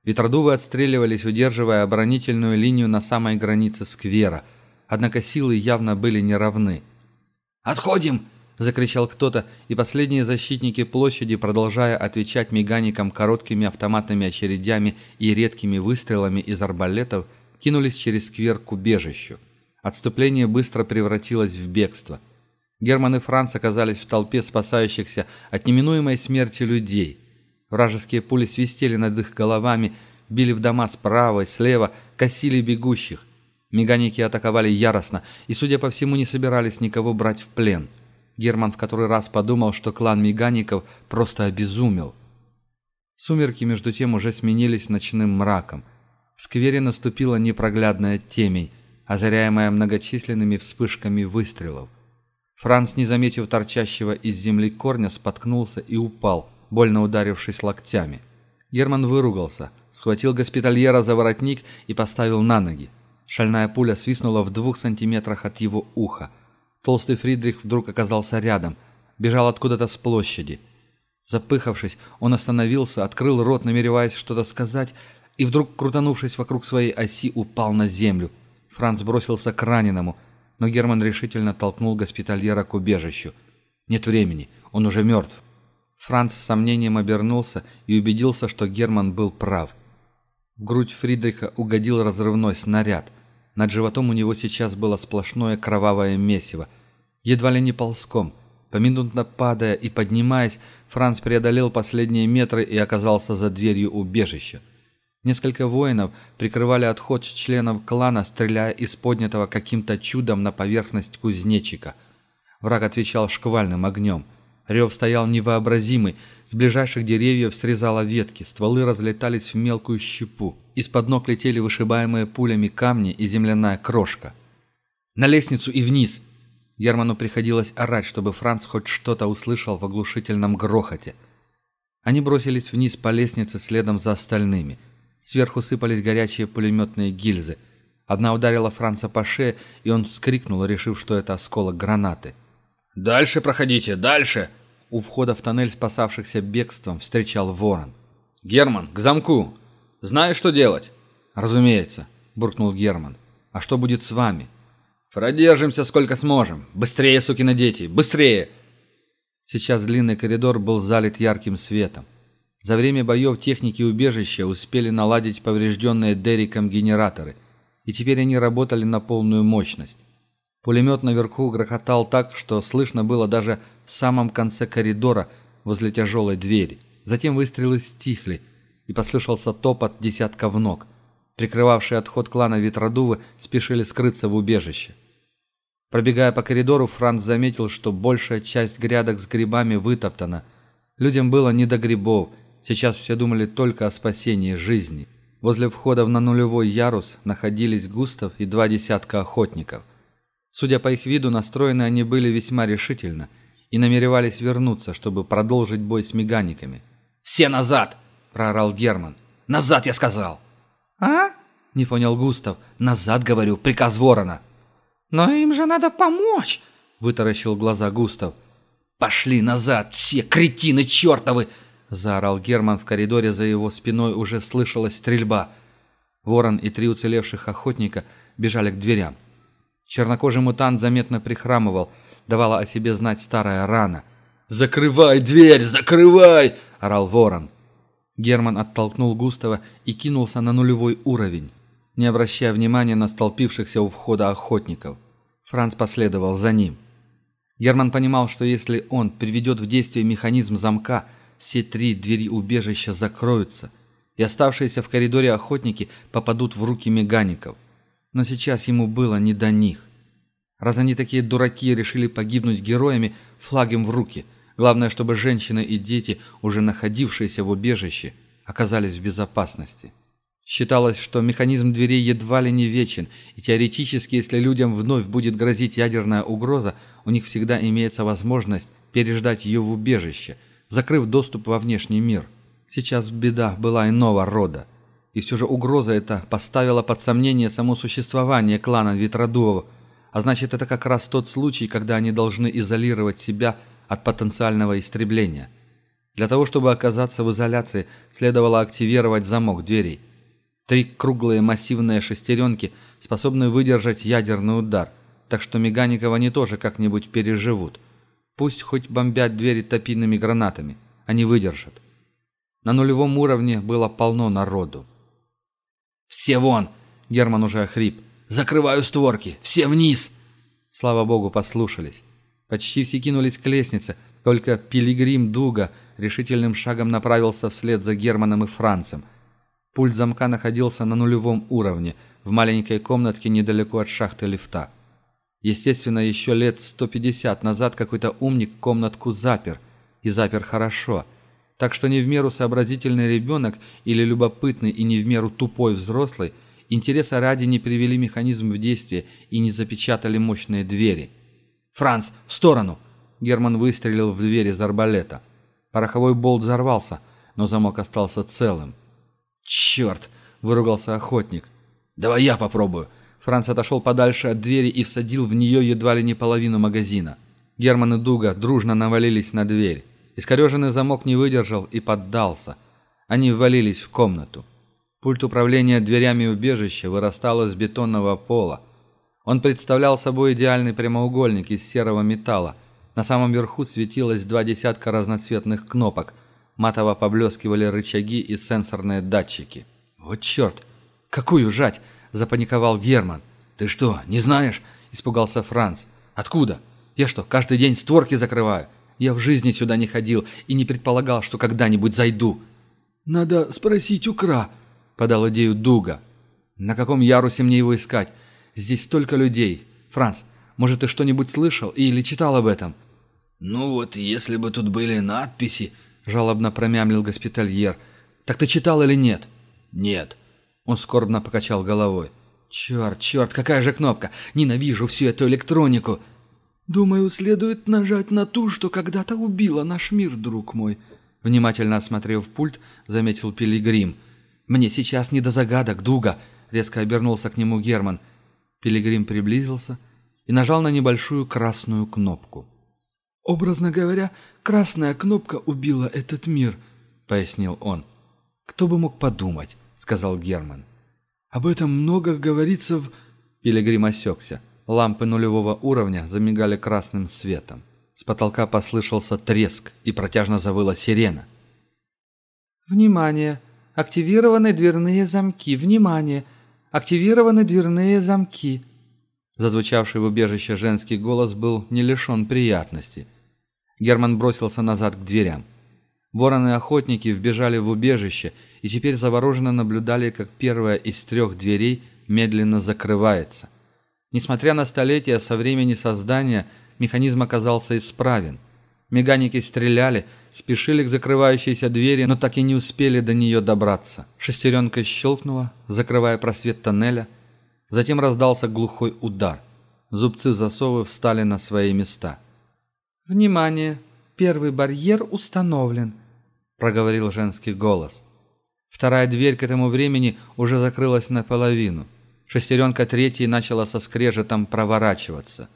пылали, перегородив узкую улочку. Чтобы продолжить погоню, противнику придется поискать другую дорогу. На площади перед мэрией кипел бой. Враги, прорвавшиеся по Доннерштрассе, наседали. Ветродувы отстреливались, удерживая оборонительную линию на самой границе сквера, однако силы явно были неравны. «Отходим!» – закричал кто-то, и последние защитники площади, продолжая отвечать меганикам короткими автоматными очередями и редкими выстрелами из арбалетов, кинулись через сквер к убежищу. Отступление быстро превратилось в бегство. Герман и Франц оказались в толпе спасающихся от неминуемой смерти людей. Вражеские пули свистели над их головами, били в дома справа и слева, косили бегущих. Меганики атаковали яростно и, судя по всему, не собирались никого брать в плен. Герман в который раз подумал, что клан мегаников просто обезумел. Сумерки, между тем, уже сменились ночным мраком. В сквере наступила непроглядная темень, озаряемая многочисленными вспышками выстрелов. Франц, не заметив торчащего из земли корня, споткнулся и упал – больно ударившись локтями. Герман выругался, схватил госпитальера за воротник и поставил на ноги. Шальная пуля свистнула в двух сантиметрах от его уха. Толстый Фридрих вдруг оказался рядом, бежал откуда-то с площади. Запыхавшись, он остановился, открыл рот, намереваясь что-то сказать, и вдруг, крутанувшись вокруг своей оси, упал на землю. Франц бросился к раненому, но Герман решительно толкнул госпитальера к убежищу. «Нет времени, он уже мертв». Франц с сомнением обернулся и убедился, что Герман был прав. В грудь Фридриха угодил разрывной снаряд. Над животом у него сейчас было сплошное кровавое месиво. Едва ли не ползком. Поминутно падая и поднимаясь, Франц преодолел последние метры и оказался за дверью убежища. Несколько воинов прикрывали отход членов клана, стреляя из поднятого каким-то чудом на поверхность кузнечика. Враг отвечал шквальным огнем – Рев стоял невообразимый. С ближайших деревьев срезало ветки, стволы разлетались в мелкую щепу. Из-под ног летели вышибаемые пулями камни и земляная крошка. «На лестницу и вниз!» Герману приходилось орать, чтобы Франц хоть что-то услышал в оглушительном грохоте. Они бросились вниз по лестнице следом за остальными. Сверху сыпались горячие пулеметные гильзы. Одна ударила Франца по шее, и он вскрикнул, решив, что это осколок гранаты. «Дальше проходите, дальше!» У входа в тоннель спасавшихся бегством встречал ворон. «Герман, к замку! Знаешь, что делать?» «Разумеется», — буркнул Герман. «А что будет с вами?» «Продержимся сколько сможем. Быстрее, сукины дети, быстрее!» Сейчас длинный коридор был залит ярким светом. За время боев техники убежища успели наладить поврежденные Дериком генераторы, и теперь они работали на полную мощность. Пулемет наверху грохотал так, что слышно было даже в самом конце коридора возле тяжелой двери. Затем выстрелы стихли, и послышался топот десятков ног. Прикрывавшие отход клана Ветродувы спешили скрыться в убежище. Пробегая по коридору, Франц заметил, что большая часть грядок с грибами вытоптана. Людям было не до грибов, сейчас все думали только о спасении жизни. Возле входов на нулевой ярус находились Густав и два десятка охотников. Судя по их виду, настроены они были весьма решительно и намеревались вернуться, чтобы продолжить бой с меганиками. «Все назад!» – проорал Герман. «Назад, я сказал!» «А?» – не понял Густав. «Назад, говорю, приказ ворона!» «Но им же надо помочь!» – вытаращил глаза Густав. «Пошли назад, все кретины чертовы!» – заорал Герман в коридоре, за его спиной уже слышалась стрельба. Ворон и три уцелевших охотника бежали к дверям. Чернокожий мутант заметно прихрамывал, давала о себе знать старая рана. «Закрывай дверь, закрывай!» – орал ворон. Герман оттолкнул Густава и кинулся на нулевой уровень, не обращая внимания на столпившихся у входа охотников. Франц последовал за ним. Герман понимал, что если он приведет в действие механизм замка, все три двери убежища закроются, и оставшиеся в коридоре охотники попадут в руки мегаников но сейчас ему было не до них. Раз они такие дураки решили погибнуть героями, флаг им в руки. Главное, чтобы женщины и дети, уже находившиеся в убежище, оказались в безопасности. Считалось, что механизм дверей едва ли не вечен, и теоретически, если людям вновь будет грозить ядерная угроза, у них всегда имеется возможность переждать ее в убежище, закрыв доступ во внешний мир. Сейчас беда была иного рода. И все же угроза эта поставила под сомнение само существование клана Ветродуов, а значит, это как раз тот случай, когда они должны изолировать себя от потенциального истребления. Для того, чтобы оказаться в изоляции, следовало активировать замок дверей. Три круглые массивные шестеренки способны выдержать ядерный удар, так что Меганикова они тоже как-нибудь переживут. Пусть хоть бомбят двери топийными гранатами, они выдержат. На нулевом уровне было полно народу. «Все вон!» — Герман уже охрип. «Закрываю створки! Все вниз!» Слава богу, послушались. Почти все кинулись к лестнице, только пилигрим Дуга решительным шагом направился вслед за Германом и Францем. Пульт замка находился на нулевом уровне, в маленькой комнатке недалеко от шахты лифта. Естественно, еще лет 150 назад какой-то умник комнатку запер. И запер хорошо – так что не в меру сообразительный ребенок или любопытный и не в меру тупой взрослый интереса ради не привели механизм в действие и не запечатали мощные двери. «Франц, в сторону!» Герман выстрелил в дверь из арбалета. Пороховой болт взорвался, но замок остался целым. «Черт!» – выругался охотник. «Давай я попробую!» Франц отошел подальше от двери и всадил в нее едва ли не половину магазина. Герман и Дуга дружно навалились на дверь. Искореженный замок не выдержал и поддался. Они ввалились в комнату. Пульт управления дверями убежища вырастал из бетонного пола. Он представлял собой идеальный прямоугольник из серого металла. На самом верху светилось два десятка разноцветных кнопок. Матово поблескивали рычаги и сенсорные датчики. «Вот черт! Какую жать?» – запаниковал Герман. «Ты что, не знаешь?» – испугался Франц. «Откуда? Я что, каждый день створки закрываю? Я в жизни сюда не ходил и не предполагал, что когда-нибудь зайду». «Надо спросить у Кра», — подал идею Дуга. «На каком ярусе мне его искать? Здесь столько людей. Франц, может, ты что-нибудь слышал или читал об этом?» «Ну вот, если бы тут были надписи», — жалобно промямлил госпитальер. «Так ты читал или нет?» «Нет». Он скорбно покачал головой. «Черт, черт, какая же кнопка! Ненавижу всю эту электронику!» «Думаю, следует нажать на ту, что когда-то убила наш мир, друг мой», — внимательно осмотрев пульт, заметил Пилигрим. «Мне сейчас не до загадок, Дуга», — резко обернулся к нему Герман. Пилигрим приблизился и нажал на небольшую красную кнопку. «Образно говоря, красная кнопка убила этот мир», — пояснил он. «Кто бы мог подумать», — сказал Герман. «Об этом много говорится в...» Пилигрим осекся лампы нулевого уровня замигали красным светом. С потолка послышался треск и протяжно завыла сирена. «Внимание! Активированы дверные замки! Внимание! Активированы дверные замки!» Зазвучавший в убежище женский голос был не лишен приятности. Герман бросился назад к дверям. Вороны-охотники вбежали в убежище и теперь завороженно наблюдали, как первая из трех дверей медленно закрывается – Несмотря на столетия, со времени создания механизм оказался исправен. Меганики стреляли, спешили к закрывающейся двери, но так и не успели до нее добраться. Шестеренка щелкнула, закрывая просвет тоннеля. Затем раздался глухой удар. Зубцы засовы встали на свои места. «Внимание! Первый барьер установлен», — проговорил женский голос. Вторая дверь к этому времени уже закрылась наполовину. Шестеренка третьей начала со скрежетом проворачиваться.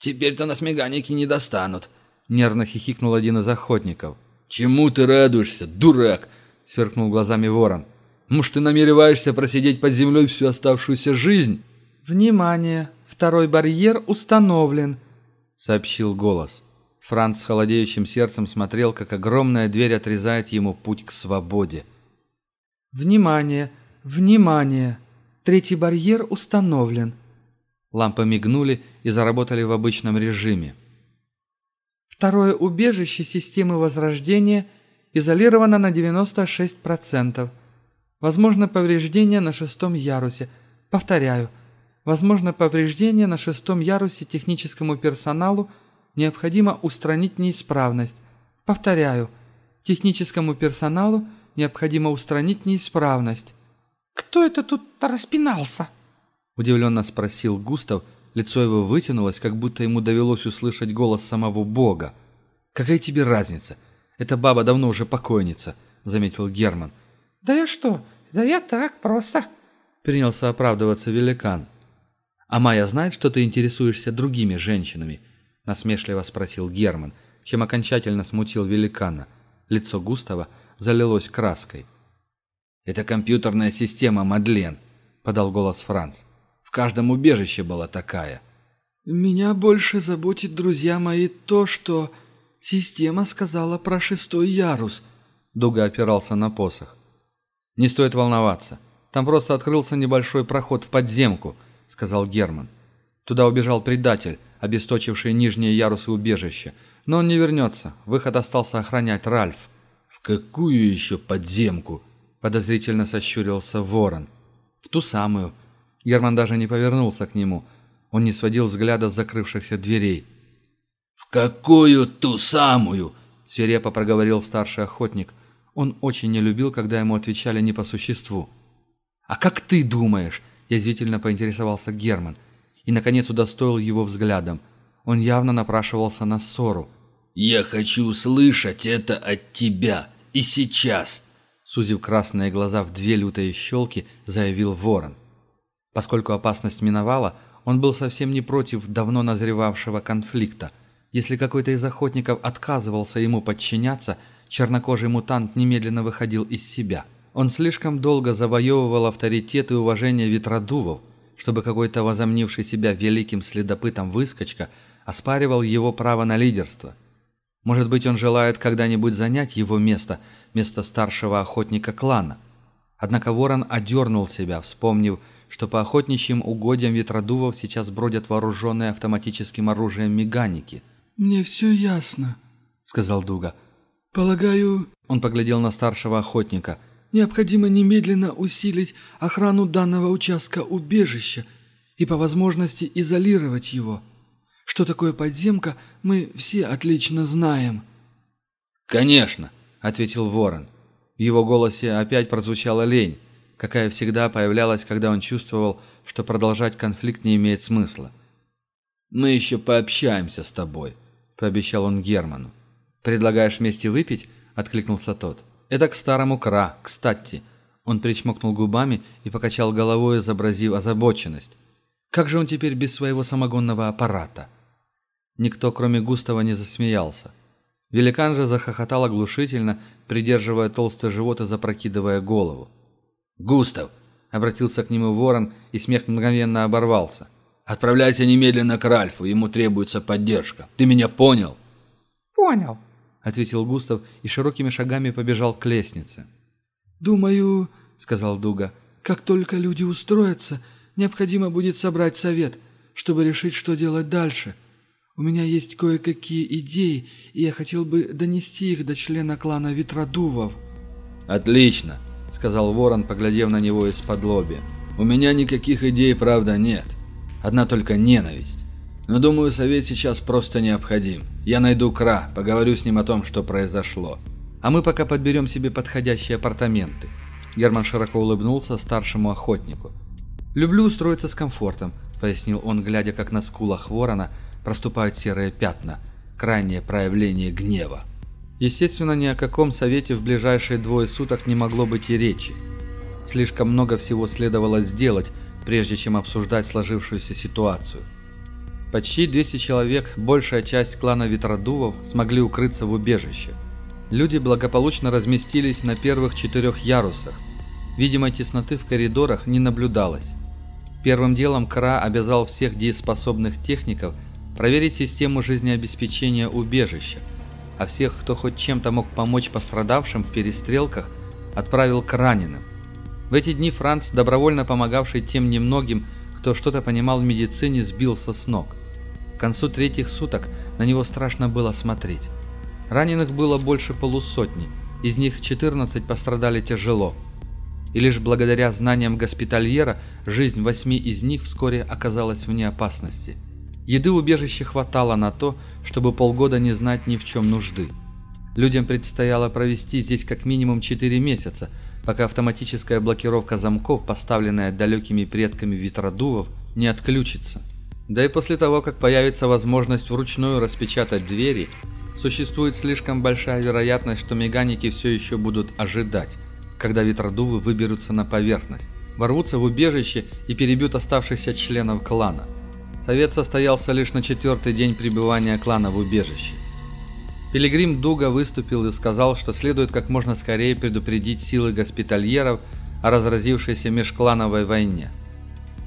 «Теперь-то нас меганики не достанут», — нервно хихикнул один из охотников. «Чему ты радуешься, дурак?» — сверкнул глазами ворон. «Может, ты намереваешься просидеть под землей всю оставшуюся жизнь?» «Внимание! Второй барьер установлен», — сообщил голос. Франц с холодеющим сердцем смотрел, как огромная дверь отрезает ему путь к свободе. «Внимание! Внимание!» Третий барьер установлен». Лампы мигнули и заработали в обычном режиме. Второе убежище системы возрождения изолировано на 96%. Возможно повреждение на шестом ярусе. Повторяю, возможно повреждение на шестом ярусе техническому персоналу, необходимо устранить неисправность. Повторяю, техническому персоналу необходимо устранить неисправность. «Кто это тут распинался?» Удивленно спросил Густав. Лицо его вытянулось, как будто ему довелось услышать голос самого Бога. «Какая тебе разница? Эта баба давно уже покойница», — заметил Герман. «Да я что? Да я так просто», — принялся оправдываться великан. «А Майя знает, что ты интересуешься другими женщинами?» — насмешливо спросил Герман, чем окончательно смутил великана. Лицо Густава залилось краской. — «Это компьютерная система Мадлен», — подал голос Франц. «В каждом убежище была такая». «Меня больше заботит, друзья мои, то, что система сказала про шестой ярус», — Дуга опирался на посох. «Не стоит волноваться. Там просто открылся небольшой проход в подземку», — сказал Герман. «Туда убежал предатель, обесточивший нижние ярусы убежища. Но он не вернется. Выход остался охранять Ральф». «В какую еще подземку?» подозрительно сощурился Ворон. «В ту самую», Герман даже не повернулся к нему. Он не сводил взгляда с закрывшихся дверей. «В какую ту самую?» — свирепо проговорил старший охотник. Он очень не любил, когда ему отвечали не по существу. «А как ты думаешь?» — язвительно поинтересовался Герман. И, наконец, удостоил его взглядом. Он явно напрашивался на ссору. «Я хочу слышать это от тебя. И сейчас!» Сузив красные глаза в две лютые щелки, заявил ворон. Поскольку опасность миновала, он был совсем не против давно назревавшего конфликта. Если какой-то из охотников отказывался ему подчиняться, чернокожий мутант немедленно выходил из себя. Он слишком долго завоевывал авторитет и уважение ветродувов, чтобы какой-то возомнивший себя великим следопытом выскочка оспаривал его право на лидерство. Может быть, он желает когда-нибудь занять его место, место старшего охотника клана. Однако Ворон одернул себя, вспомнив, что по охотничьим угодьям ветродувов сейчас бродят вооруженные автоматическим оружием меганики. «Мне все ясно», — сказал Дуга. «Полагаю...» — он поглядел на старшего охотника. «Необходимо немедленно усилить охрану данного участка убежища и по возможности изолировать его» что такое подземка, мы все отлично знаем». «Конечно», — ответил Ворон. В его голосе опять прозвучала лень, какая всегда появлялась, когда он чувствовал, что продолжать конфликт не имеет смысла. «Мы еще пообщаемся с тобой», — пообещал он Герману. «Предлагаешь вместе выпить?» — откликнулся тот. «Это к старому кра, кстати». Он причмокнул губами и покачал головой, изобразив озабоченность. «Как же он теперь без своего самогонного аппарата?» Никто, кроме Густава, не засмеялся. Великан же захохотал оглушительно, придерживая толстый живот и запрокидывая голову. «Густав!» — обратился к нему ворон, и смех мгновенно оборвался. «Отправляйся немедленно к Ральфу, ему требуется поддержка. Ты меня понял?» «Понял», — ответил Густав и широкими шагами побежал к лестнице. «Думаю», — сказал Дуга, — «как только люди устроятся, необходимо будет собрать совет, чтобы решить, что делать дальше». У меня есть кое-какие идеи, и я хотел бы донести их до члена клана Ветродувов». «Отлично», — сказал Ворон, поглядев на него из-под лоби. «У меня никаких идей, правда, нет. Одна только ненависть. Но, думаю, совет сейчас просто необходим. Я найду Кра, поговорю с ним о том, что произошло. А мы пока подберем себе подходящие апартаменты». Герман широко улыбнулся старшему охотнику. «Люблю устроиться с комфортом», — пояснил он, глядя, как на скулах Ворона — проступают серые пятна, крайнее проявление гнева. Естественно, ни о каком совете в ближайшие двое суток не могло быть и речи. Слишком много всего следовало сделать, прежде чем обсуждать сложившуюся ситуацию. Почти 200 человек, большая часть клана Ветродувов, смогли укрыться в убежище. Люди благополучно разместились на первых четырех ярусах. Видимо, тесноты в коридорах не наблюдалось. Первым делом Кра обязал всех дееспособных техников – проверить систему жизнеобеспечения убежища, а всех, кто хоть чем-то мог помочь пострадавшим в перестрелках, отправил к раненым. В эти дни Франц, добровольно помогавший тем немногим, кто что-то понимал в медицине, сбился с ног. К концу третьих суток на него страшно было смотреть. Раненых было больше полусотни, из них 14 пострадали тяжело. И лишь благодаря знаниям госпитальера жизнь восьми из них вскоре оказалась вне опасности – Еды в убежище хватало на то, чтобы полгода не знать ни в чем нужды. Людям предстояло провести здесь как минимум 4 месяца, пока автоматическая блокировка замков, поставленная далекими предками ветродувов, не отключится. Да и после того, как появится возможность вручную распечатать двери, существует слишком большая вероятность, что меганики все еще будут ожидать, когда ветродувы выберутся на поверхность, ворвутся в убежище и перебьют оставшихся членов клана – Совет состоялся лишь на четвертый день пребывания клана в убежище. Пилигрим Дуга выступил и сказал, что следует как можно скорее предупредить силы госпитальеров о разразившейся межклановой войне.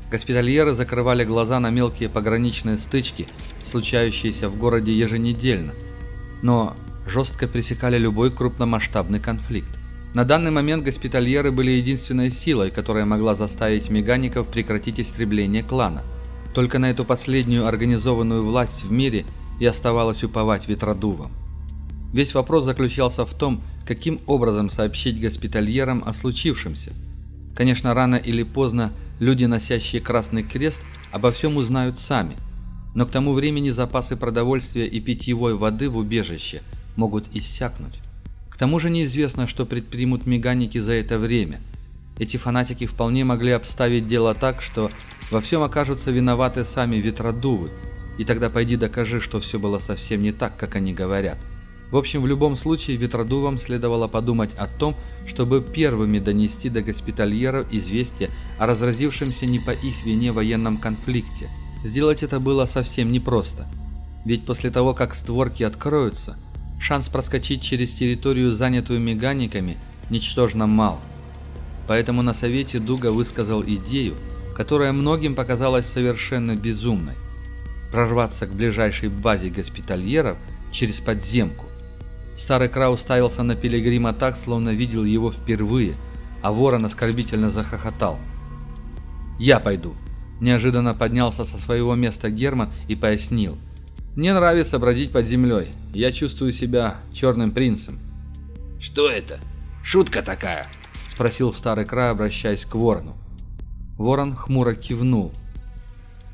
Госпитальеры закрывали глаза на мелкие пограничные стычки, случающиеся в городе еженедельно, но жестко пресекали любой крупномасштабный конфликт. На данный момент госпитальеры были единственной силой, которая могла заставить мегаников прекратить истребление клана – только на эту последнюю организованную власть в мире и оставалось уповать ветродувом. Весь вопрос заключался в том, каким образом сообщить госпитальерам о случившемся. Конечно, рано или поздно люди, носящие Красный Крест, обо всем узнают сами, но к тому времени запасы продовольствия и питьевой воды в убежище могут иссякнуть. К тому же неизвестно, что предпримут меганики за это время – эти фанатики вполне могли обставить дело так, что во всем окажутся виноваты сами ветродувы. И тогда пойди докажи, что все было совсем не так, как они говорят. В общем, в любом случае, ветродувам следовало подумать о том, чтобы первыми донести до госпитальеров известие о разразившемся не по их вине военном конфликте. Сделать это было совсем непросто. Ведь после того, как створки откроются, шанс проскочить через территорию, занятую меганиками, ничтожно мал поэтому на совете Дуга высказал идею, которая многим показалась совершенно безумной – прорваться к ближайшей базе госпитальеров через подземку. Старый Крау ставился на пилигрима так, словно видел его впервые, а ворон оскорбительно захохотал. «Я пойду», – неожиданно поднялся со своего места Герман и пояснил. «Мне нравится бродить под землей. Я чувствую себя черным принцем». «Что это? Шутка такая?» спросил старый край, обращаясь к ворону. Ворон хмуро кивнул.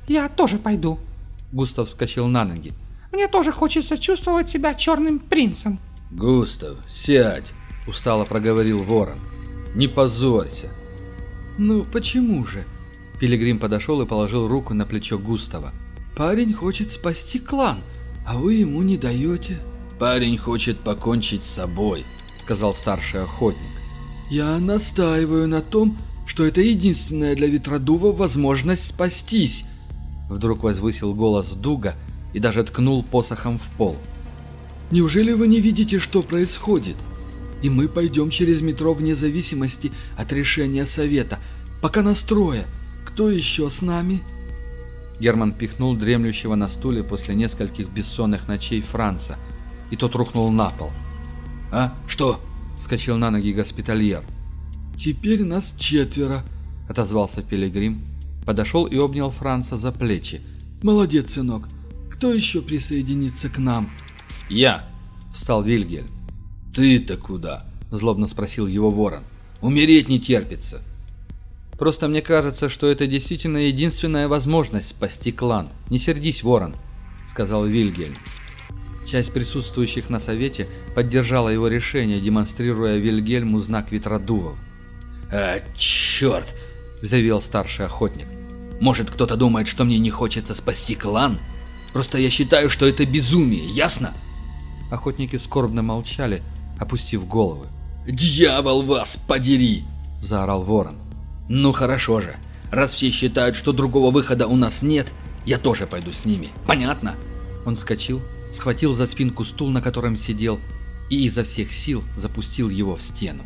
«Я тоже пойду», — Густав вскочил на ноги. «Мне тоже хочется чувствовать себя черным принцем». «Густав, сядь», — устало проговорил ворон. «Не позорься». «Ну почему же?» Пилигрим подошел и положил руку на плечо Густава. «Парень хочет спасти клан, а вы ему не даете». «Парень хочет покончить с собой», — сказал старший охотник. Я настаиваю на том, что это единственная для Ветродува возможность спастись!» Вдруг возвысил голос Дуга и даже ткнул посохом в пол. «Неужели вы не видите, что происходит? И мы пойдем через метро вне зависимости от решения Совета. Пока настроя. Кто еще с нами?» Герман пихнул дремлющего на стуле после нескольких бессонных ночей Франца, и тот рухнул на пол. «А? Что?» вскочил на ноги госпитальер. «Теперь нас четверо», — отозвался Пилигрим. Подошел и обнял Франца за плечи. «Молодец, сынок. Кто еще присоединится к нам?» «Я», — встал Вильгель. «Ты-то куда?» — злобно спросил его ворон. «Умереть не терпится». «Просто мне кажется, что это действительно единственная возможность спасти клан. Не сердись, ворон», — сказал Вильгель. Часть присутствующих на совете поддержала его решение, демонстрируя Вильгельму знак ветродувов. «А, черт!» – взревел старший охотник. «Может, кто-то думает, что мне не хочется спасти клан? Просто я считаю, что это безумие, ясно?» Охотники скорбно молчали, опустив головы. «Дьявол вас подери!» – заорал ворон. «Ну хорошо же, раз все считают, что другого выхода у нас нет, я тоже пойду с ними, понятно?» Он вскочил схватил за спинку стул, на котором сидел, и изо всех сил запустил его в стену.